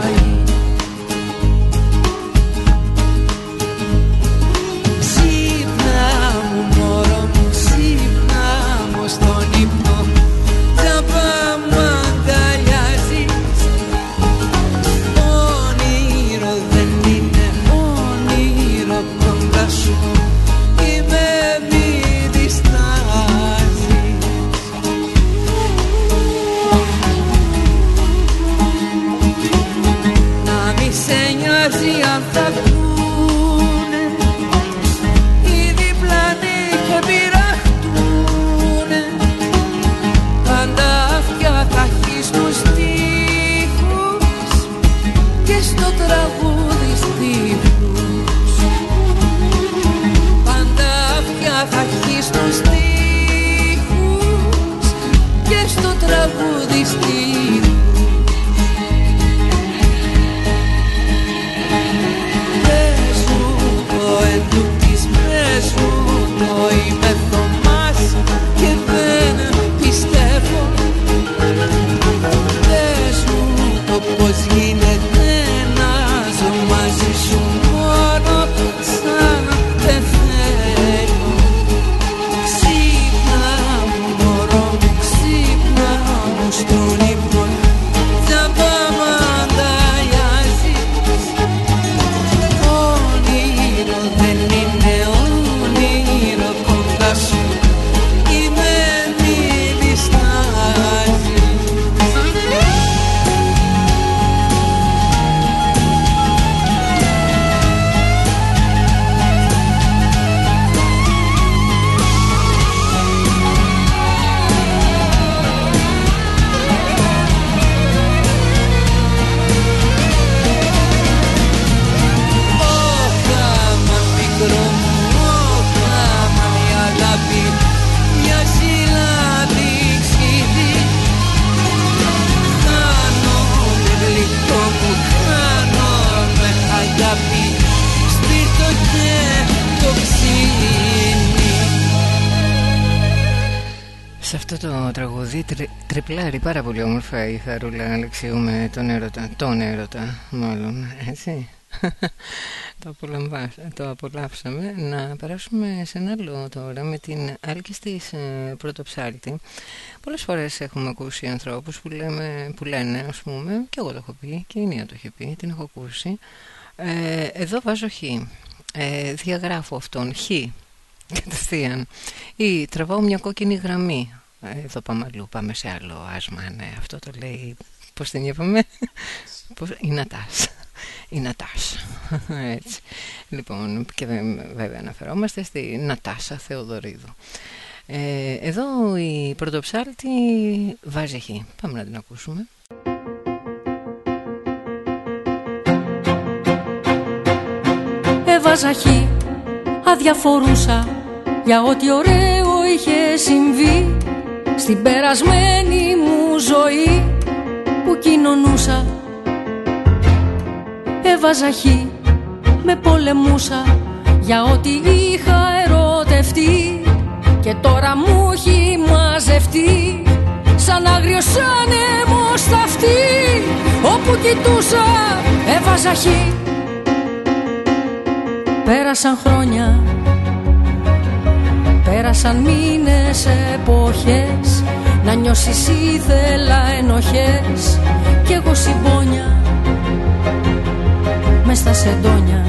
πάρα πολύ όμορφα η Θαρούλα Αλεξίου με τον έρωτα, τον έρωτα μάλλον, έτσι. <laughs> το, το απολαύσαμε. Να περάσουμε σε ένα άλλο τώρα με την άλκη ε, πρωτοψάλτη. Πολλές φορές έχουμε ακούσει ανθρώπους που, λέμε, που λένε ας πούμε και εγώ το έχω πει και η Νία το έχει πει την έχω ακούσει ε, εδώ βάζω χ. Ε, διαγράφω αυτόν χ κατευθείαν. Ή τραβάω μια κόκκινη γραμμή εδώ πάμε αλλού, πάμε σε άλλο άσμα. Ναι, αυτό το λέει πώς την είπαμε; Η Νατάς. Η Νατάσα έτσι. Λοιπόν και βέβαια αναφερόμαστε στη Νατάσα Θεοδωρίδου. Ε, εδώ η πρωτοψάλτη βάζει χ πάμε να την ακούσουμε. Έβαζα χ αδιαφορούσα για ό,τι ωραίο είχε συμβεί στην περασμένη μου ζωή που κοινωνούσα Έβαζα χ, με πολεμούσα για ό,τι είχα ερωτευτεί. Και τώρα μου έχει μαζευτεί σαν άγριος άνεμος στα όπου κοιτούσα έβαζα χ. Πέρασαν χρόνια Πέρασαν μήνες, εποχές Να νιώσεις ήθελα ενοχές. Κι εγώ συμπόνια Μες στα σεντόνια.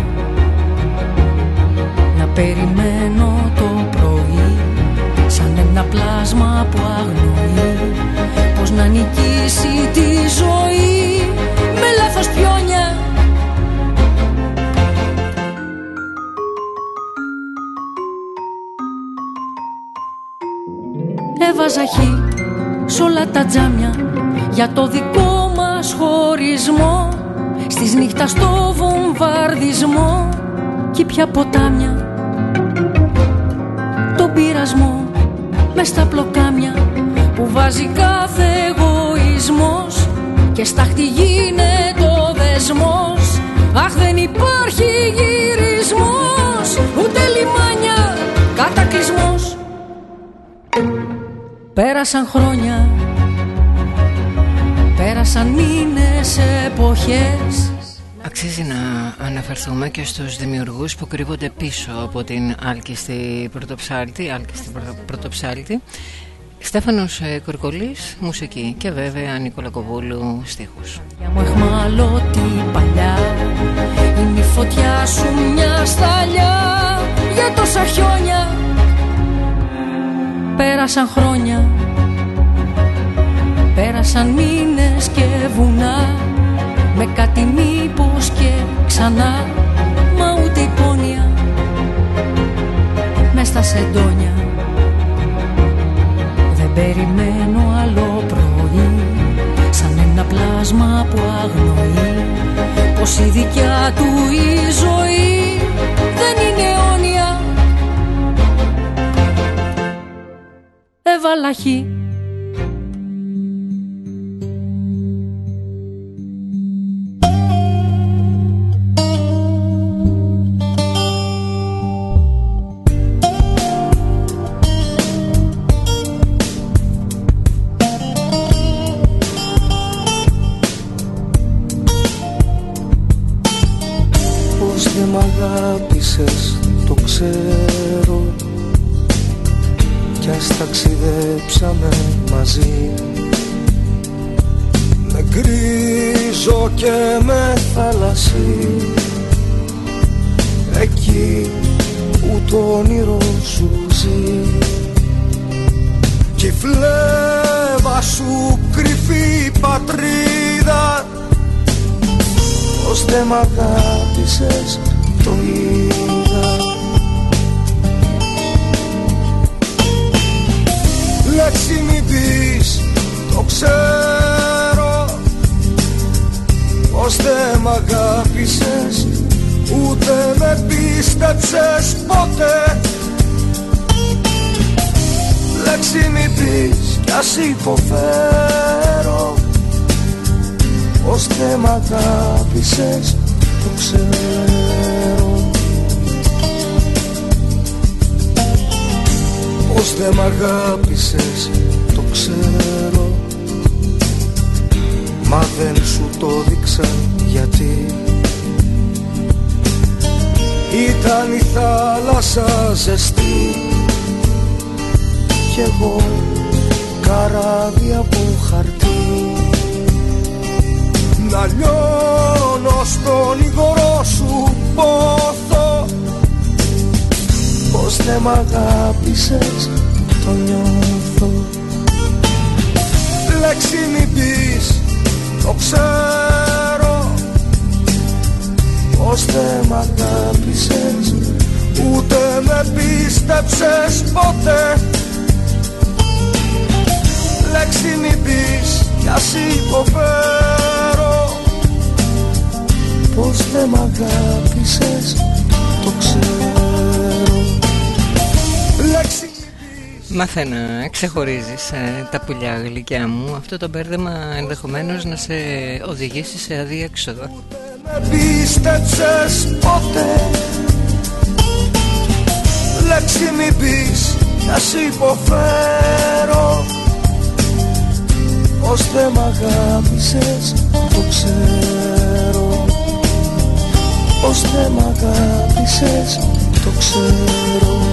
Να περιμένω το πρωί Σαν ένα πλάσμα που αγνοεί. Πως να νικήσει τη ζωή Με λάθος πιόνια έβαζα χ σ' όλα τα τζάμια για το δικό μας χωρισμό. Στις νύχτα στο βομβαρδισμό κι πια ποτάμια. Τον πειρασμό μες στα πλοκάμια που βάζει κάθε εγωισμός. Και στάχτη γίνεται ο δεσμός. Αχ δεν υπάρχει γυρισμός ούτε λιμάνια κατακλυσμός Πέρασαν χρόνια Πέρασαν μήνες, εποχές Αξίζει να αναφερθούμε και στους δημιουργούς που κρύβονται πίσω από την άλκιστη πρωτοψάλτη, άλκιστη πρωτοψάλτη. Στέφανος ε, Κορκολής, μουσική και βέβαια Νίκολα Κοβούλου, στίχους. Για μου εχμαλώτη παλιά, είναι η φωτιά σου μια σταλιά για τόσα χιόνια Πέρασαν χρόνια Πέρασαν μήνες και βουνά Με κάτι μήπως και ξανά Μα ούτε υπόνοια Μες στα σεντόνια. Δεν περιμένω άλλο πρωί Σαν ένα πλάσμα που αγνοεί Πως η δικιά του η ζωή έβαλα Πώς ταξιδέψαμε μαζί. Με γκρίζο και με θάλασσι Εκεί που το όνειρο σου ζει. Κι η φλέβα σου κρυφή πατρίδα. Πως δεν μ' αγάπησες το είδα λέξη μην πεις Το ξέρω. Πως δεν μ' αγάπησες Ούτε με πίστεψες ποτέ. Λέξη μην πεις κι ας υποφέρω. Πως δεν μ' αγάπησες Το ξέρω πως δεν μ' αγάπησες το ξέρω. Μα δεν σου το δείξα γιατί. Ήταν η θάλασσα ζεστή. Κι εγώ καράβι από χαρτί. Να λιώνω στον υγρό σου πόθο Πως δεν μ' αγάπησες το νιώθω. Λέξη μην πεις, το ξέρω. Πως δεν μ' αγάπησες Ούτε με πίστεψες ποτέ. Λέξη μην πεις, κι ας υποφέρω Πως δεν μ' αγάπησες, το ξέρω. Λέξη Μάθε να ξεχωρίζεις ε, τα πουλιά γλυκιά μου. Αυτό το μπέρδεμα ενδεχομένως να σε οδηγήσει σε αδίέξοδο. Με πίστεψες ποτέ; Λέξη μη πεις κι ας υποφέρω. Πως δεν μ' αγάπησες το ξέρω. Πως δεν μ' αγάπησες το ξέρω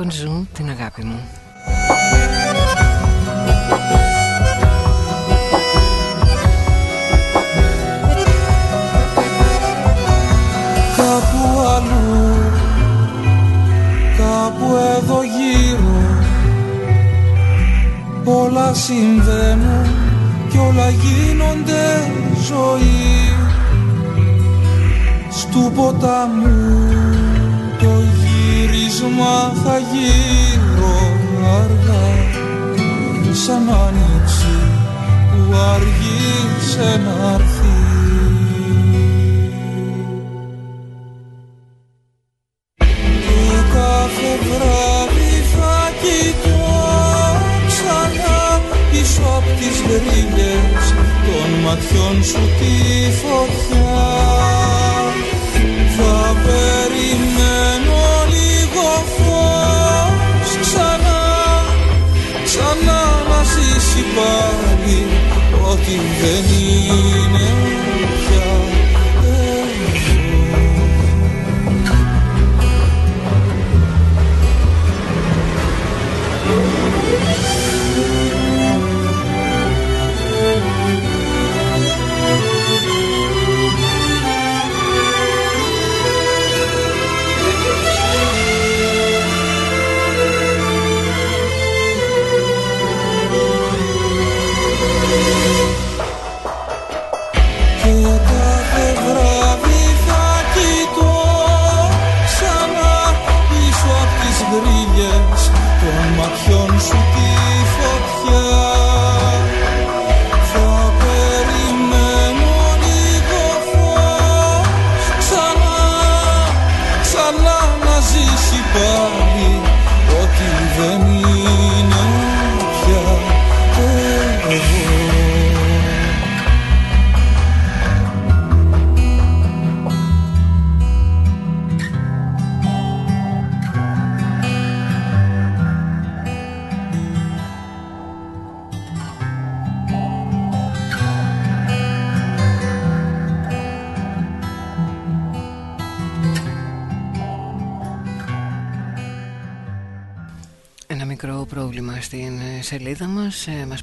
Καλημέρα Πονζού, την αγάπη μου. Κάπου αλλού κάπου εδώ γύρω όλα συμβαίνουν κι όλα γίνονται ζωή. Στου ποταμού το γύρισμα θα γύρω αργά σαν άνοιξη που αργήσε να έρθει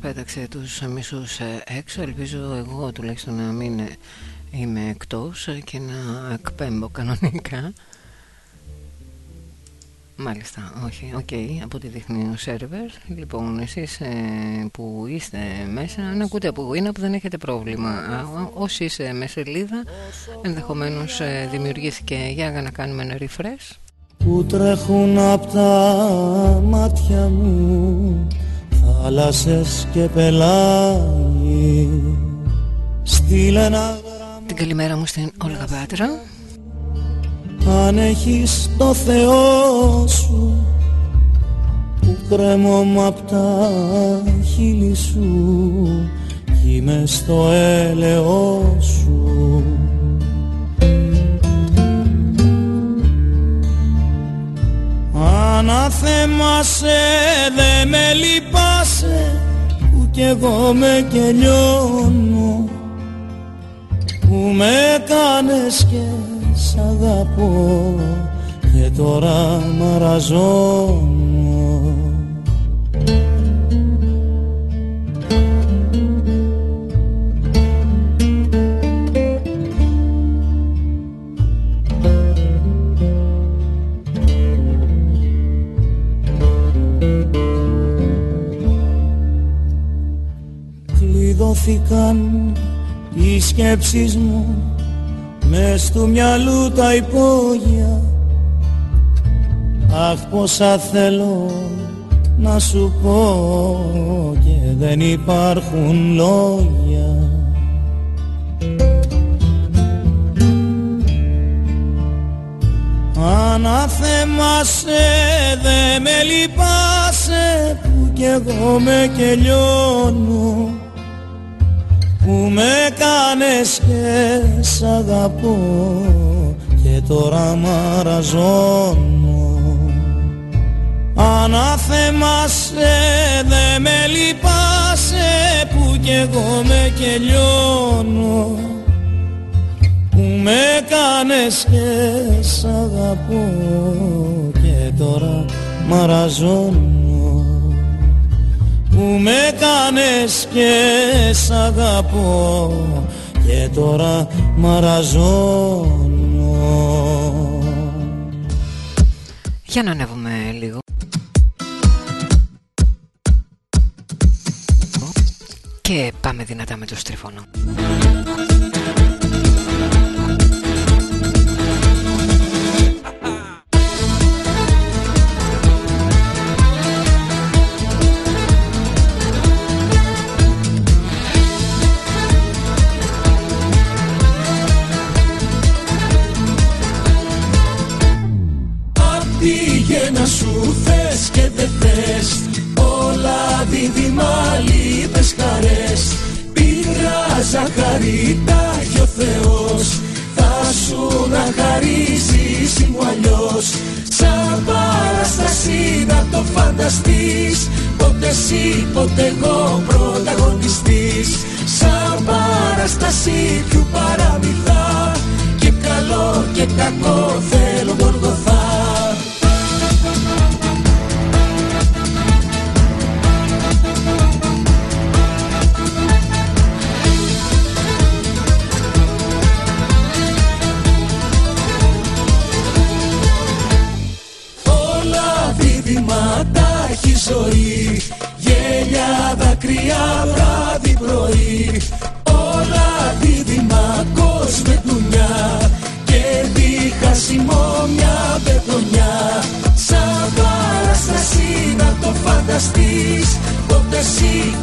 μας ε, Μας πέταξε τους μισούς ε, έξω. Ελπίζω εγώ τουλάχιστον να μην είμαι εκτός και να εκπέμπω κανονικά. Μάλιστα, όχι, OK, okay, από ό,τι δείχνει ο σερβερ. Λοιπόν, εσείς που είστε μέσα, να ακούτε από γουίνα που δεν έχετε πρόβλημα. Όσοι είστε με σελίδα, ενδεχομένως δημιουργήθηκε για να κάνουμε ένα refresh. Που τρέχουν από τα μάτια μου θάλασσες και πελάγι. Στείλε ένα Την καλημέρα μου στην Όλγα Πάτρα. Αν έχεις το Θεό σου που κρέμω απ' τα χείλη σου είμαι στο έλεό σου. Αναθέμασε δε με λυπάσαι που κι εγώ με κελιώνω που με κάνες και σ' αγαπώ και τώρα μαραζώνω Κλειδώθηκαν οι σκέψεις μου. Μες του μυαλού τα υπόγεια. Αχ πόσα θέλω να σου πω και δεν υπάρχουν λόγια. Αναθέμασε δε με λυπάσαι που κι εγώ με κελιώνω που με κάνες και σ' αγαπώ. Και τώρα μαραζώνω Αναθέμασε δε με λυπάσαι που κι εγώ με κελιώνω. Που με κάνες και σ' αγαπώ. Και τώρα μαραζώνω που με κάνες και σ' αγαπώ και τώρα μαραζώνω. Για να ανέβουμε λίγο. Και πάμε δυνατά με το στριφώνο θες και δεν θες Όλα δίδυμα λίπες χαρές Πήρα ζαχαρή τα ο Θεός. Θα σου να χαρίσεις ή μου αλλιώς. Σαν παραστασή να το φανταστείς. Ποτέ εσύ ποτέ εγώ πρωταγωνιστής. Σαν παραστασή του παραμυθά. Και καλό και κακό θέλω Γέλια, δάκρυα, βράδυ, πρωί Όλα δίδυμα, με τουνιά Και διχασιμό μια πετονιά Σαν παραστασή να το φανταστείς Ποτέ εσύ,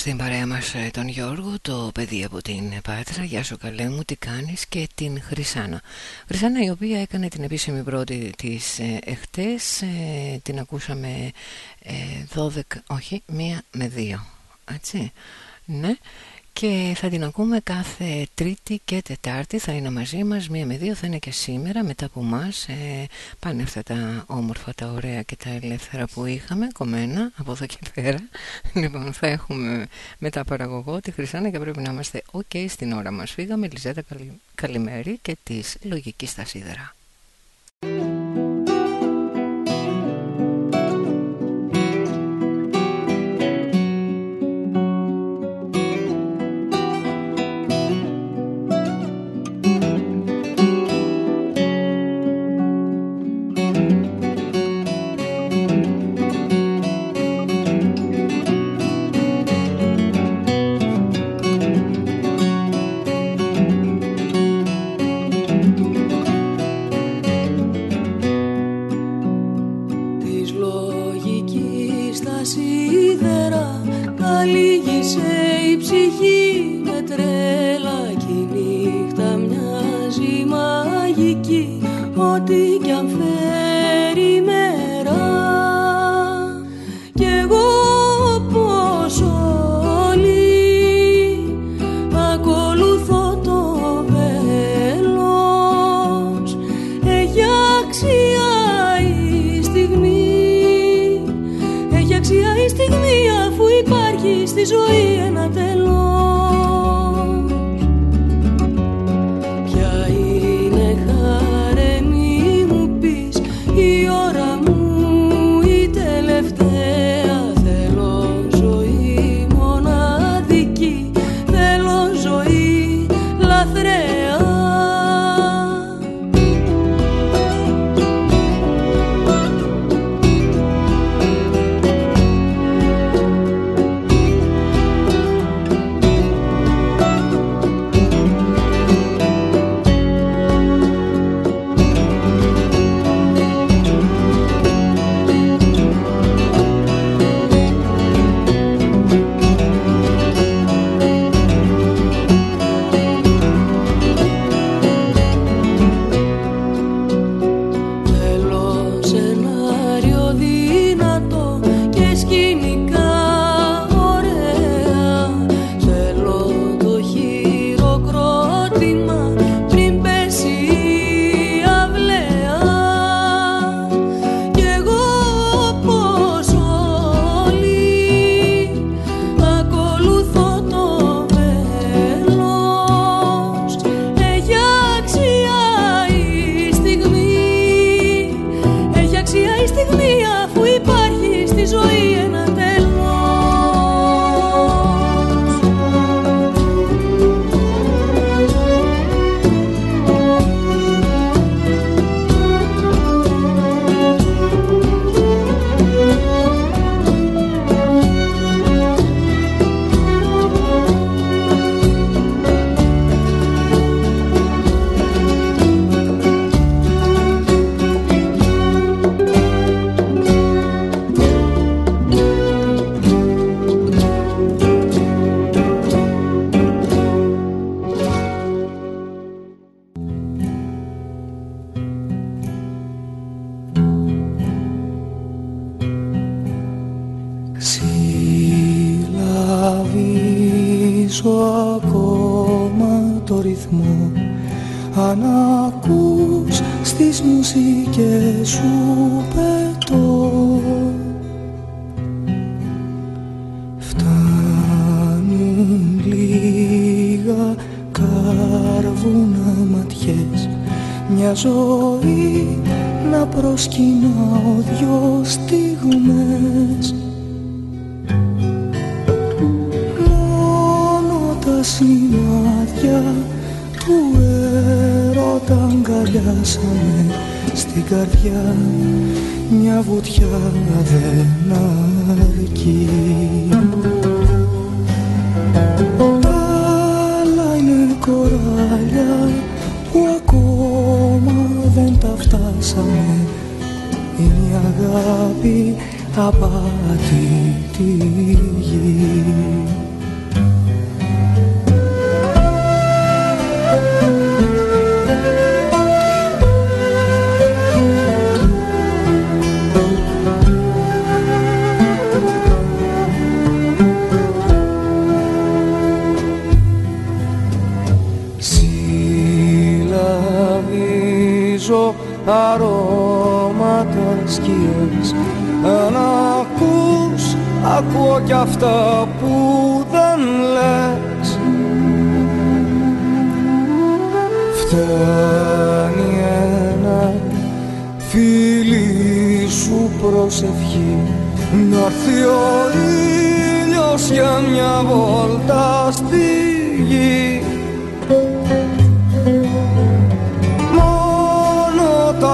στην παρέα μας ε, τον Γιώργο, το παιδί από την Πάτρα. Γεια σου καλέ μου, τι κάνεις; Και την Χρυσάνα. Χρυσάνα η οποία έκανε την επίσημη πρώτη της ε, εχθές, ε, την ακούσαμε ε, 12, όχι, μία με δύο. Έτσι, ναι. Και θα την ακούμε κάθε Τρίτη και Τετάρτη. Θα είναι μαζί μας Μία με δύο θα είναι και σήμερα Μετά από μας ε, Πάνε αυτά τα όμορφα, τα ωραία και τα ελεύθερα που είχαμε Κομμένα από εδώ και πέρα. <laughs> Λοιπόν θα έχουμε μετά παραγωγό Τη Χρυσάνα και πρέπει να είμαστε ok στην ώρα μας. Φύγαμε Λιζέτα καλη, καλημέρι Και της λογικής στα σίδερα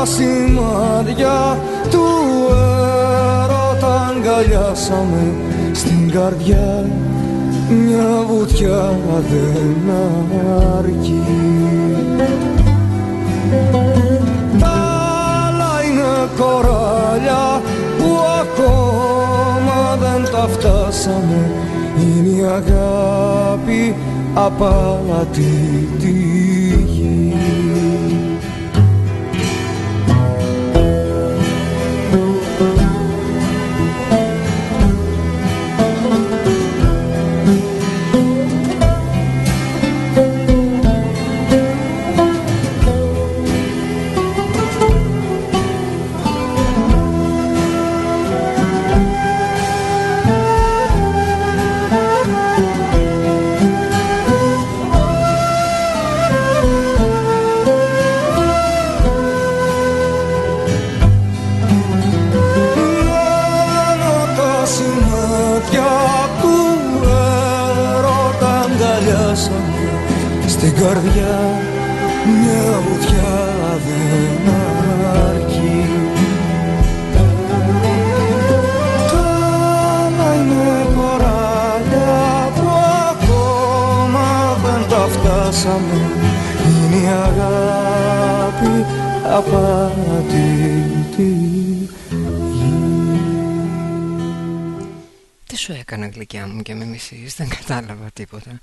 σημάδια του έρωτα αγκαλιάσαμε. Στην καρδιά μια βουτιά δεν αρκεί. Τα άλλα είναι κοράλια που ακόμα δεν τα φτάσαμε. Είναι η αγάπη απαλατητή απαρατήτη δεν κατάλαβα τίποτα.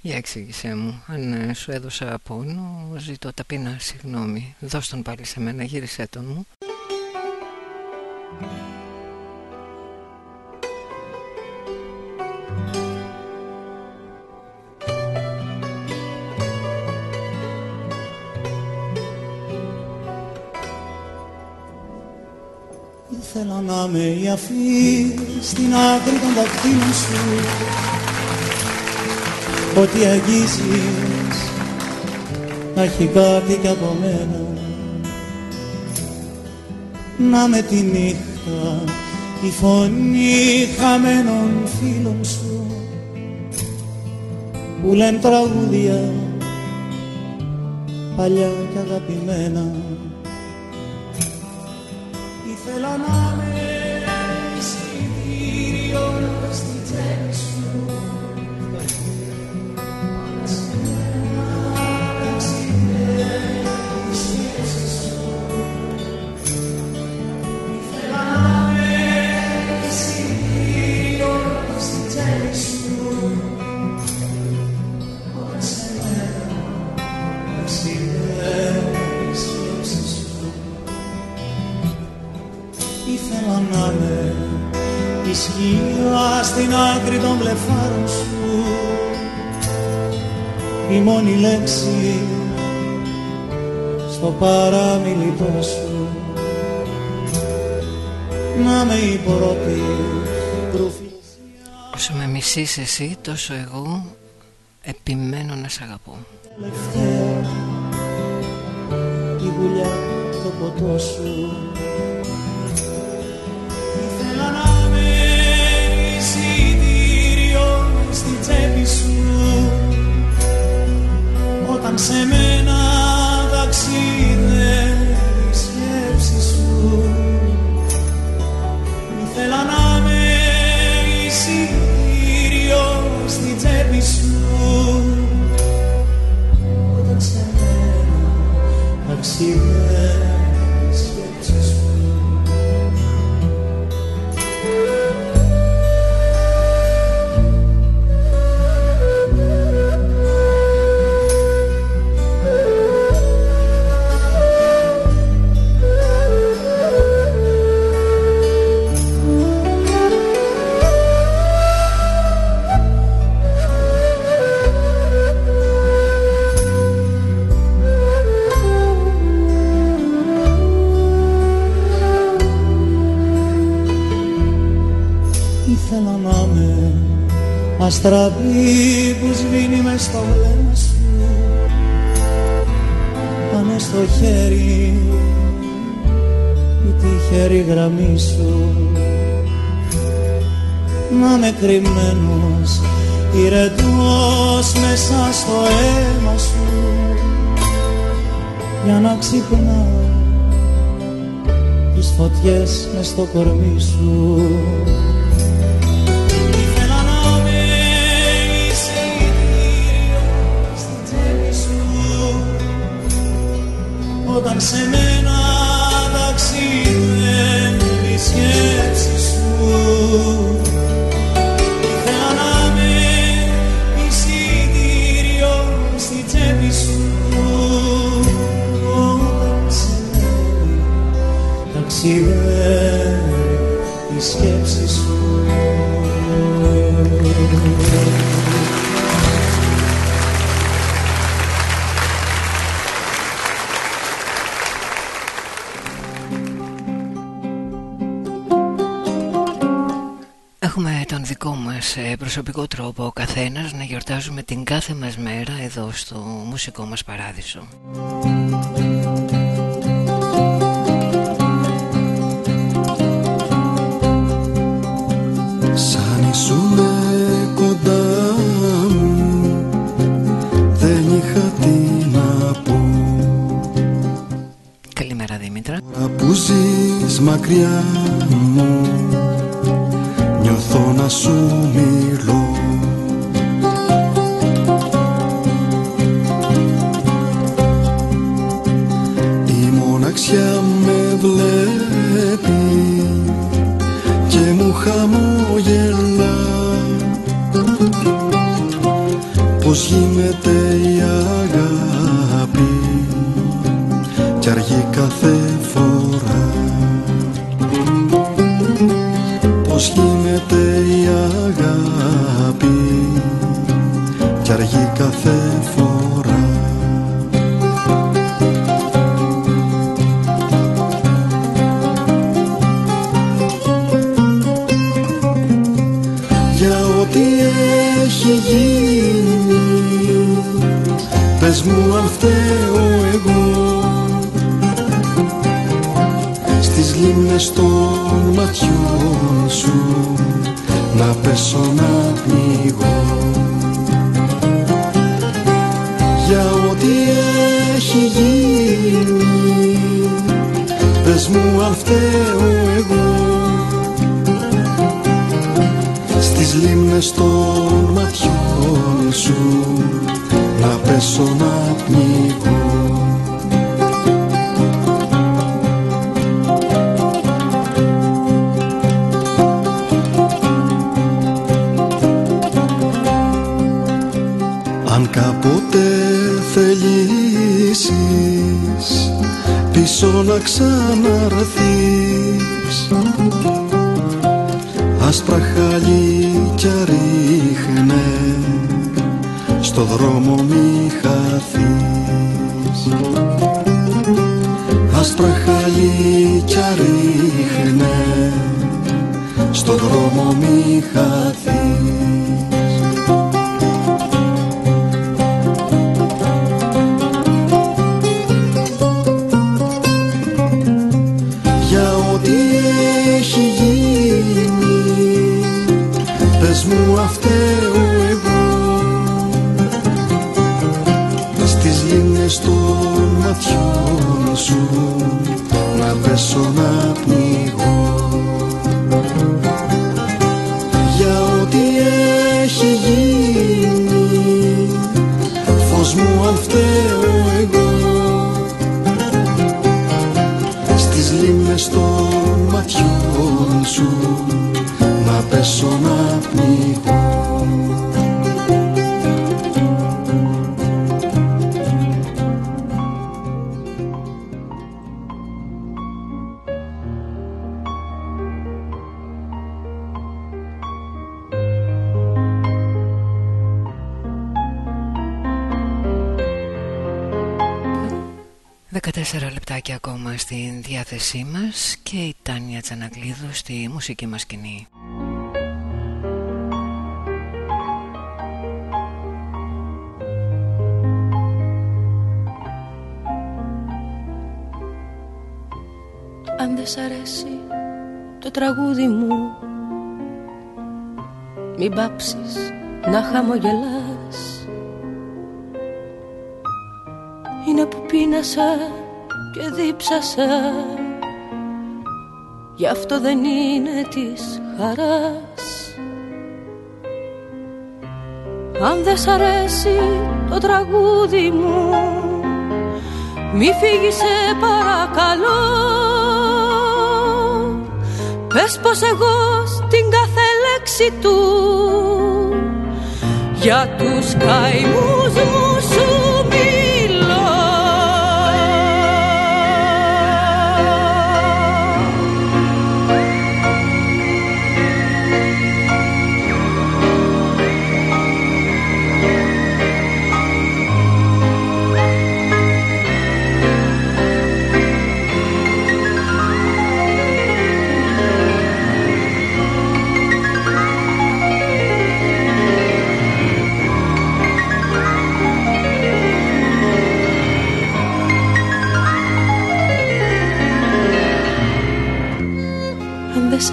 Για εξήγησέ μου. Αν ε, σου έδωσα πόνο, ζητώ ταπεινά συγγνώμη. Δώσ' τον πάλι σε μένα, γύρισέ τον μου. Ήθελα να είμαι η αφή στην άκρη των δαχτύλων σου. Ό,τι αγγίζεις να έχει κάτι κι από μένα. Να με τη νύχτα η φωνή χαμένων φίλων σου. Που λένε τραγούδια παλιά και αγαπημένα. Ήθελα να λέξη στο παραμιλητό σου. Να με η πρώτη Όσο με μισείς εσύ τόσο εγώ επιμένω να σ' αγαπώ. Τελευταία η δουλειά το ποτό σου τις φωτιές μες στο κορμί σου γιορτάζουμε την κάθε μας μέρα εδώ στο μουσικό μας παράδεισο. Στις λίμνες των ματιών σου Να πέσω να πνιγώ. Για ό,τι έχει γίνει Πες μου αν φταίω εγώ. Στις λίμνες των ματιών σου να πέσω να πνιγώ θελήσεις πίσω να ξαναρθείς άσπρα χαλίκια ρίχνες στο δρόμο μη χαθείς. Άσπρα χαλίκια ρίχνες στο δρόμο μη χαθείς να πέσω να πνιγώ Δεκατέσσερα λεπτάκια ακόμα στην διάθεσή μας και η Τάνια Τσανακλείδου στη μουσική μας σκηνή. Τραγούδι μου. Μην πάψεις να χαμογελάς. Είναι που πείνασα και δίψασα. Γι' αυτό δεν είναι της χαράς. Αν δεν σ' αρέσει το τραγούδι μου Μη φύγεις σε παρακαλώ Πες πως εγώ στην κάθε λέξη του Για τους καημούς μου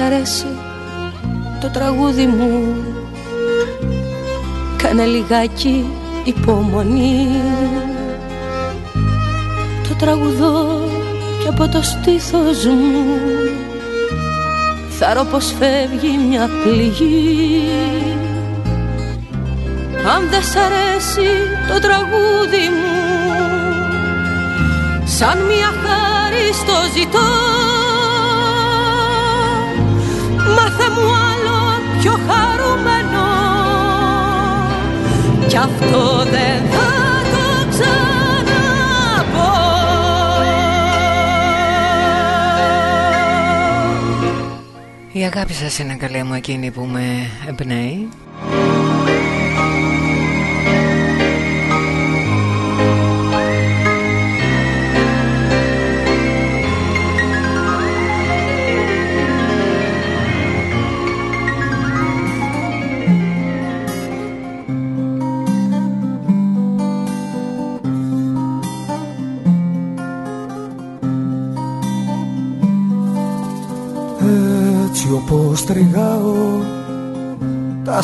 αρέσει το τραγούδι μου. Κάνε λιγάκι υπομονή. Το τραγουδώ και από το στήθος μου. Θα ρω πως φεύγει μια πληγή. Αν δεν σ' αρέσει το τραγούδι μου Σαν μια χάρη στο ζητώ Μάθε μου άλλο πιο χαρούμενο. Κι αυτό δεν θα το ξαναπώ. Η αγάπη σας είναι καλή μου εκείνη που με εμπνέει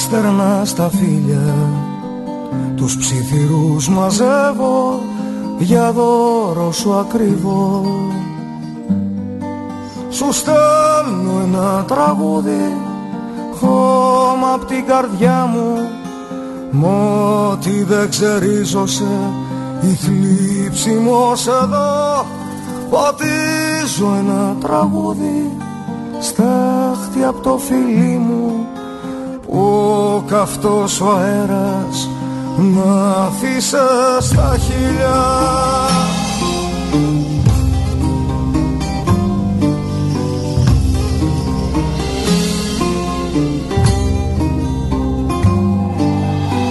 στερνά στα φίλια. Τους ψιθυρούς μαζεύω για δώρο σου ακριβό σου στέλνω ένα τραγούδι χώμα απ' την καρδιά μου. Μ' ό,τι δεν ξερίζωσε η θλίψη μου εδώ ποτίζω ένα τραγούδι στάχτη από το φίλι μου. που ο καυτός ο αέρας να αφήσε στα χιλιά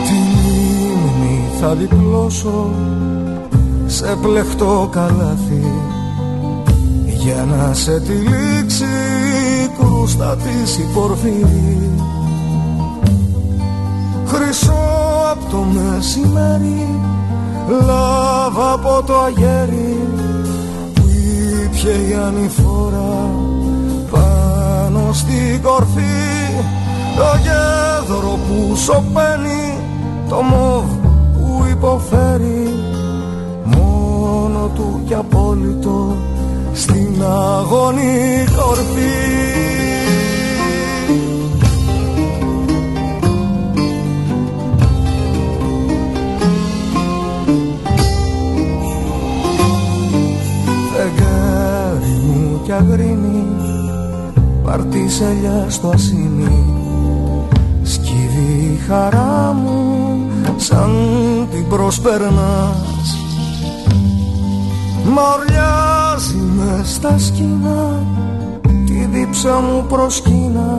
Τη λίμνη θα διπλώσω σε πλεχτό καλάθι για να σε τυλίξει κρούστα της η πορφύρη το μεσημέρι λάβα από το αγέρι που ήπια η ανηφόρα πάνω στην κορφή. Το γέδρο που σωπαίνει το μόβ που υποφέρει μόνο του κι απόλυτο στην αγωνή κορφή κι αγρίνεις παρτίσαλια στο ασύνη σκύβει η χαρά μου σαν την προσπερνάς. Μ' μες στα σκηνά τη δίψα μου προσκύνα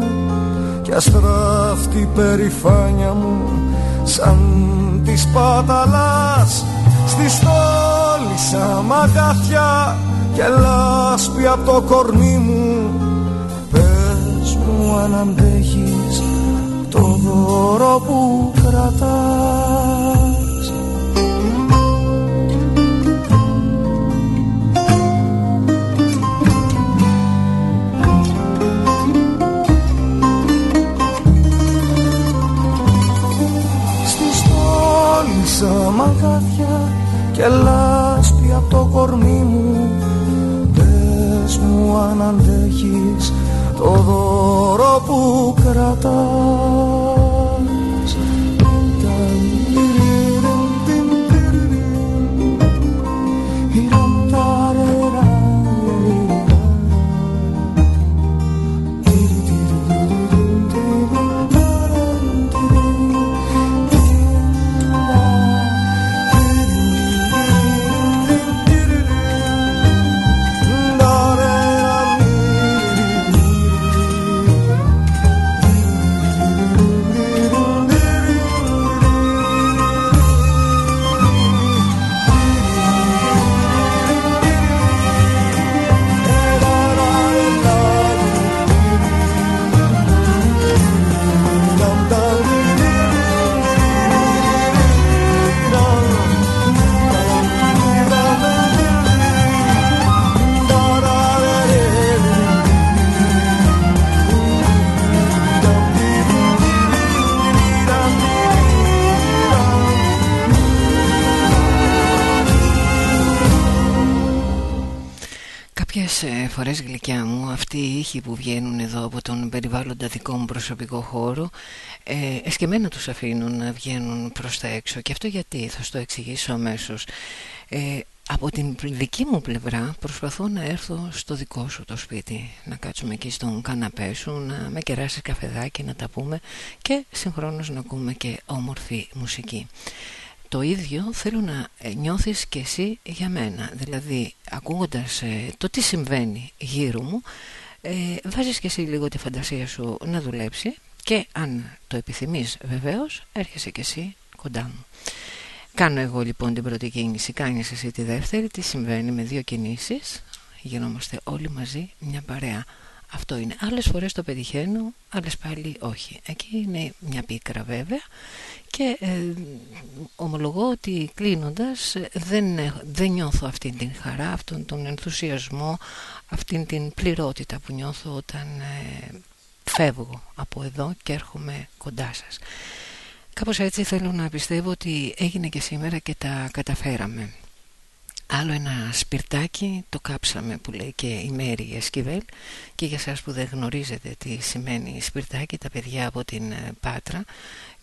και αστράφτη περηφάνια μου σαν της παταλάς. Στη στόλισα μαγάθια και λάσπη από το κορμί μου. Πες μου αν αντέχεις το δώρο που κρατάς. Σαν μαγάδια και λάσπη από το κορμί μου. Πες μου αν αντέχεις το δώρο που κρατάς φορές γλυκιά μου αυτοί οι ήχοι που βγαίνουν εδώ από τον περιβάλλοντα δικό μου προσωπικό χώρο ε, εσκεμένα τους αφήνουν να βγαίνουν προς τα έξω. Και αυτό γιατί θα σου το εξηγήσω αμέσως. Ε, από την δική μου πλευρά προσπαθώ να έρθω στο δικό σου το σπίτι. Να κάτσουμε εκεί στον καναπέ σου να με κεράσεις καφεδάκι να τα πούμε και συγχρόνως να ακούμε και όμορφη μουσική το ίδιο θέλω να ε, νιώθεις και εσύ για μένα. Δηλαδή ακούγοντας ε, το τι συμβαίνει γύρω μου ε, βάζεις και εσύ λίγο τη φαντασία σου να δουλέψει και αν το επιθυμείς βεβαίως έρχεσαι και εσύ κοντά μου. Κάνω εγώ λοιπόν την πρώτη κίνηση. Κάνεις εσύ τη δεύτερη. Τι συμβαίνει με δύο κινήσεις. Γινόμαστε όλοι μαζί μια παρέα αυτό είναι. Άλλες φορές το πετυχαίνω, άλλες πάλι όχι. Εκεί είναι μια πίκρα βέβαια και ε, ομολογώ ότι κλείνοντας δεν, δεν νιώθω αυτή την χαρά, αυτόν τον ενθουσιασμό, αυτήν την πληρότητα που νιώθω όταν ε, φεύγω από εδώ και έρχομαι κοντά σας. Κάπως έτσι θέλω να πιστεύω ότι έγινε και σήμερα και τα καταφέραμε. Άλλο ένα σπιρτάκι το κάψαμε που λέει και η Μέρη Εσκιβέλ και για σας που δεν γνωρίζετε τι σημαίνει σπιρτάκι τα παιδιά από την ε, Πάτρα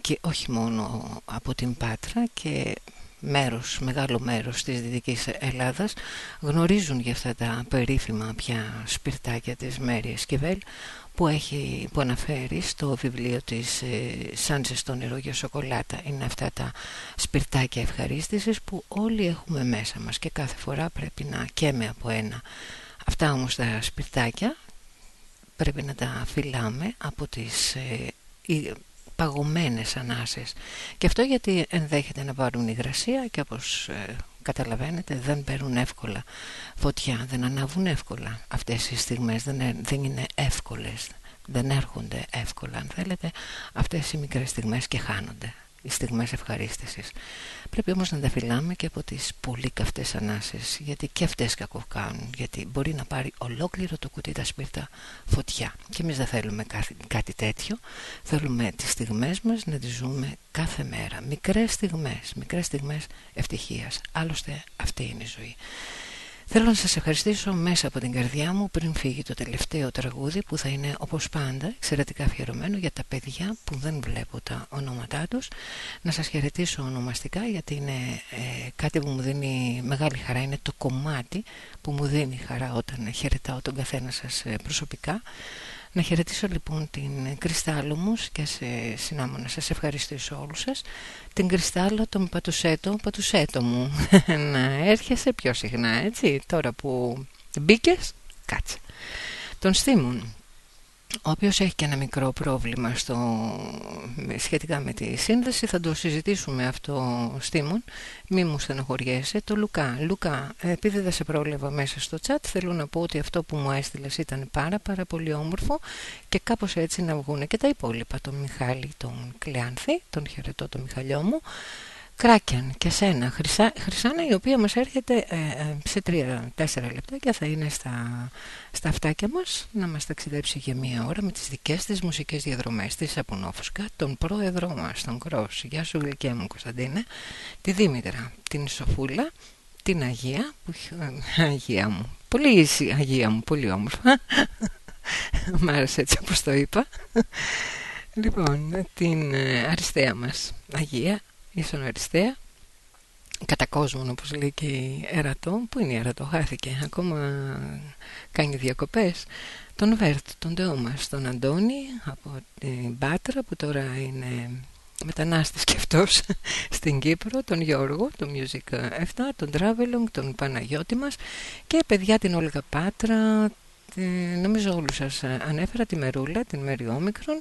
και όχι μόνο από την Πάτρα και μέρος, μεγάλο μέρος της Δυτικής Ελλάδας γνωρίζουν για αυτά τα περίφημα πια σπιρτάκια της Μέρη Εσκιβέλ που, έχει, που αναφέρει στο βιβλίο της ε, «Σαν ζεστό νερό για σοκολάτα». Είναι αυτά τα σπιρτάκια ευχαρίστησης που όλοι έχουμε μέσα μας και κάθε φορά πρέπει να καίμε από ένα. Αυτά όμως τα σπιρτάκια πρέπει να τα φυλάμε από τις ε, παγωμένες ανάσες. Και αυτό γιατί ενδέχεται να πάρουν υγρασία και όπως ε, καταλαβαίνετε δεν παίρνουν εύκολα φωτιά, δεν ανάβουν εύκολα. Αυτές οι στιγμές, δεν, δεν είναι εύκολες, δεν έρχονται εύκολα αν θέλετε. Αυτές οι μικρές στιγμές και χάνονται οι στιγμές ευχαρίστησης. Πρέπει όμως να τα φυλάμε και από τις πολύ καυτές ανάσες, γιατί και αυτές κακοκάνουν, γιατί μπορεί να πάρει ολόκληρο το κουτί τα σπίρτα φωτιά. Και εμείς δεν θέλουμε κάτι, κάτι τέτοιο, θέλουμε τις στιγμές μας να τις ζούμε κάθε μέρα. Μικρές στιγμές, μικρές στιγμές ευτυχίας. Άλλωστε αυτή είναι η ζωή. Θέλω να σας ευχαριστήσω μέσα από την καρδιά μου πριν φύγει το τελευταίο τραγούδι που θα είναι όπως πάντα εξαιρετικά αφιερωμένο για τα παιδιά που δεν βλέπω τα ονόματά τους. Να σας χαιρετήσω ονομαστικά γιατί είναι ε, κάτι που μου δίνει μεγάλη χαρά, είναι το κομμάτι που μου δίνει χαρά όταν χαιρετάω τον καθένα σας ε, προσωπικά. Να χαιρετήσω λοιπόν την Κρυστάλλο μου και σε συνάμωνα. Σας ευχαριστήσω όλους σας. Την Κρυστάλλο τον Πατουσέτο, Πατουσέτο μου. <laughs> Να έρχεσαι πιο συχνά έτσι. Τώρα που μπήκες, κάτσε. Τον Στίμουν ο οποίος έχει και ένα μικρό πρόβλημα στο, σχετικά με τη σύνδεση. Θα το συζητήσουμε αυτό Στίμων μη μου στενοχωριέσαι. Το Λουκά. Λουκά επειδή δεν σε πρόλεβα μέσα στο chat θέλω να πω ότι αυτό που μου έστειλες ήταν πάρα πάρα πολύ όμορφο και κάπως έτσι να βγουν και τα υπόλοιπα. Τον Μιχάλη τον Κλεάνθη τον χαιρετώ τον Μιχαλιό μου Κράκιαν και σένα. Χρυσά, Χρυσάνα η οποία μας έρχεται ε, ε, σε τρία-τέσσερα λεπτά και θα είναι στα, στα αυτάκια μας να μας ταξιδέψει για μία ώρα με τις δικές της μουσικές διαδρομές. Της από Νόφουσκα τον πρόεδρό μας, τον Κρός. Γεια σου γλυκέ μου Κωνσταντίνε. Τη Δήμητρα, την Σοφούλα την Αγία που, ε, Αγία μου, πολύ Αγία μου, πολύ όμορφα. <laughs> Μ' άρεσε έτσι όπως το είπα. Λοιπόν, την αριστεία μας Αγία ίσον αριστεία. Κατά κόσμον όπως λέει και η Ερατό. Που είναι η Ερατό; Χάθηκε. Ακόμα κάνει διακοπές. Τον Βέρτ, τον τεό μας τον Αντώνη από την Πάτρα που τώρα είναι μετανάστης και αυτός <laughs> στην Κύπρο. Τον Γιώργο, τον Music 7 τον Travelong, τον Παναγιώτη μας. Και παιδιά την Όλγα Πάτρα ε, νομίζω όλους σας ε, ανέφερα τη Μερούλα, την Μέρι Όμικρον,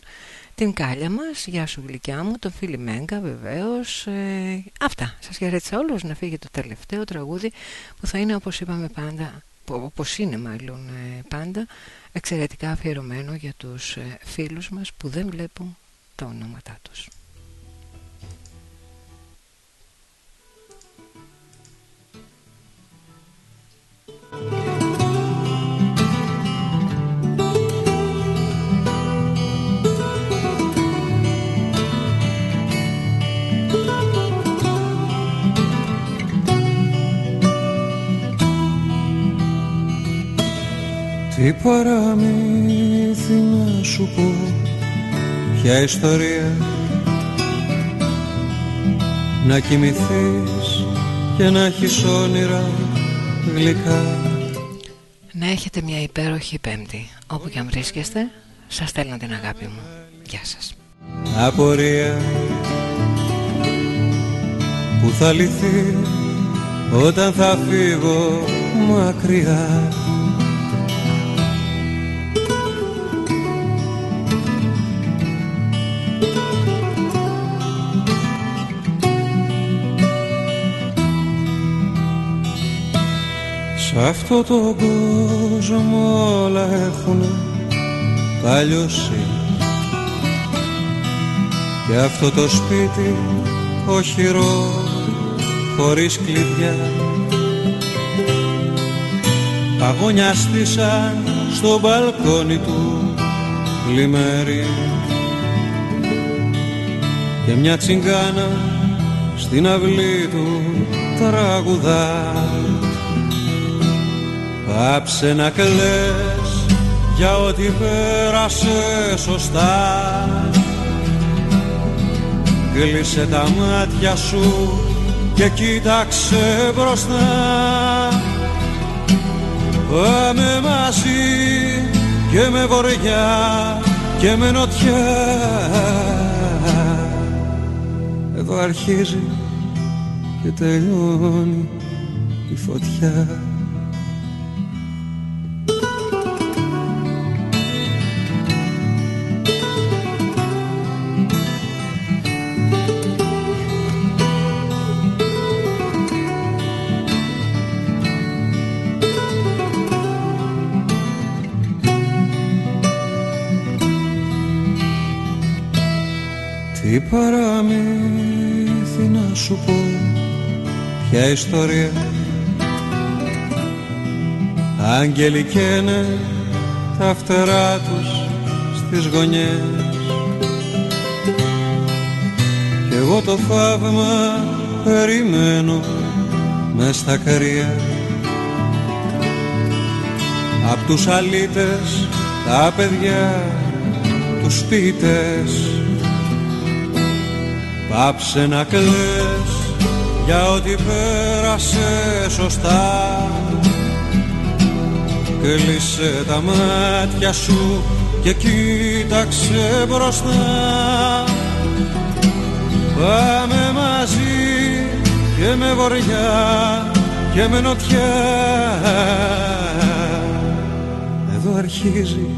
την Κάλια μας, γεια σου γλυκιά μου, τον Φίλι Μέγκα βεβαίως. Ε, αυτά, σας χαιρέτησα όλους να φύγει το τελευταίο τραγούδι που θα είναι όπως είπαμε πάντα, όπως είναι μάλλον πάντα, εξαιρετικά αφιερωμένο για τους φίλους μας που δεν βλέπουν τα ονόματά τους. Τι παραμύθι να σου πω Ποια ιστορία Να κοιμηθείς και να έχεις όνειρα γλυκά. Να έχετε μια υπέροχη πέμπτη Όπου και αν βρίσκεστε Σας στέλνω την αγάπη μου. Γεια σας. Απορία Που θα λυθεί Όταν θα φύγω μακριά Σ' αυτό το κόσμο όλα έχουν παλιώσει. Και αυτό το σπίτι οχυρό χωρίς κλειδιά. Αγωνιάστησαν στο μπαλκόνι του λιμέρι. Και μια τσιγκάνα στην αυλή του τραγουδά Πάψε να κλαις για ό,τι πέρασες σωστά. Κλείσε τα μάτια σου και κοίταξε μπροστά. Πάμε μαζί και με βορειά και με νοτιά. Εδώ αρχίζει και τελειώνει η φωτιά Ποια ιστορία. Άγγελοι καίνε τα φτερά τους στις γωνιές. Κι εγώ το θαύμα περιμένω μες στα κρύα Απ' τους αλήτες τα παιδιά τους σπίτες Πάψε να κλαις για ό,τι πέρασε σωστά Κλείσε τα μάτια σου και κοίταξε μπροστά. Πάμε μαζί και με βορειά και με νοτιά. Εδώ αρχίζει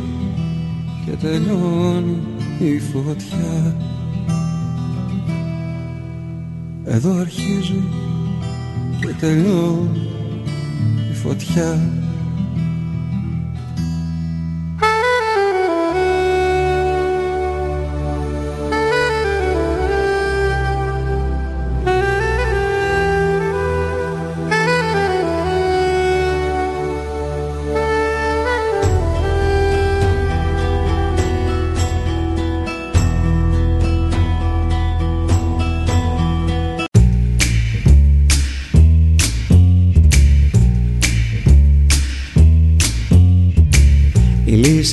και τελειώνει η φωτιά εδώ αρχίζει και τελειώνει η φωτιά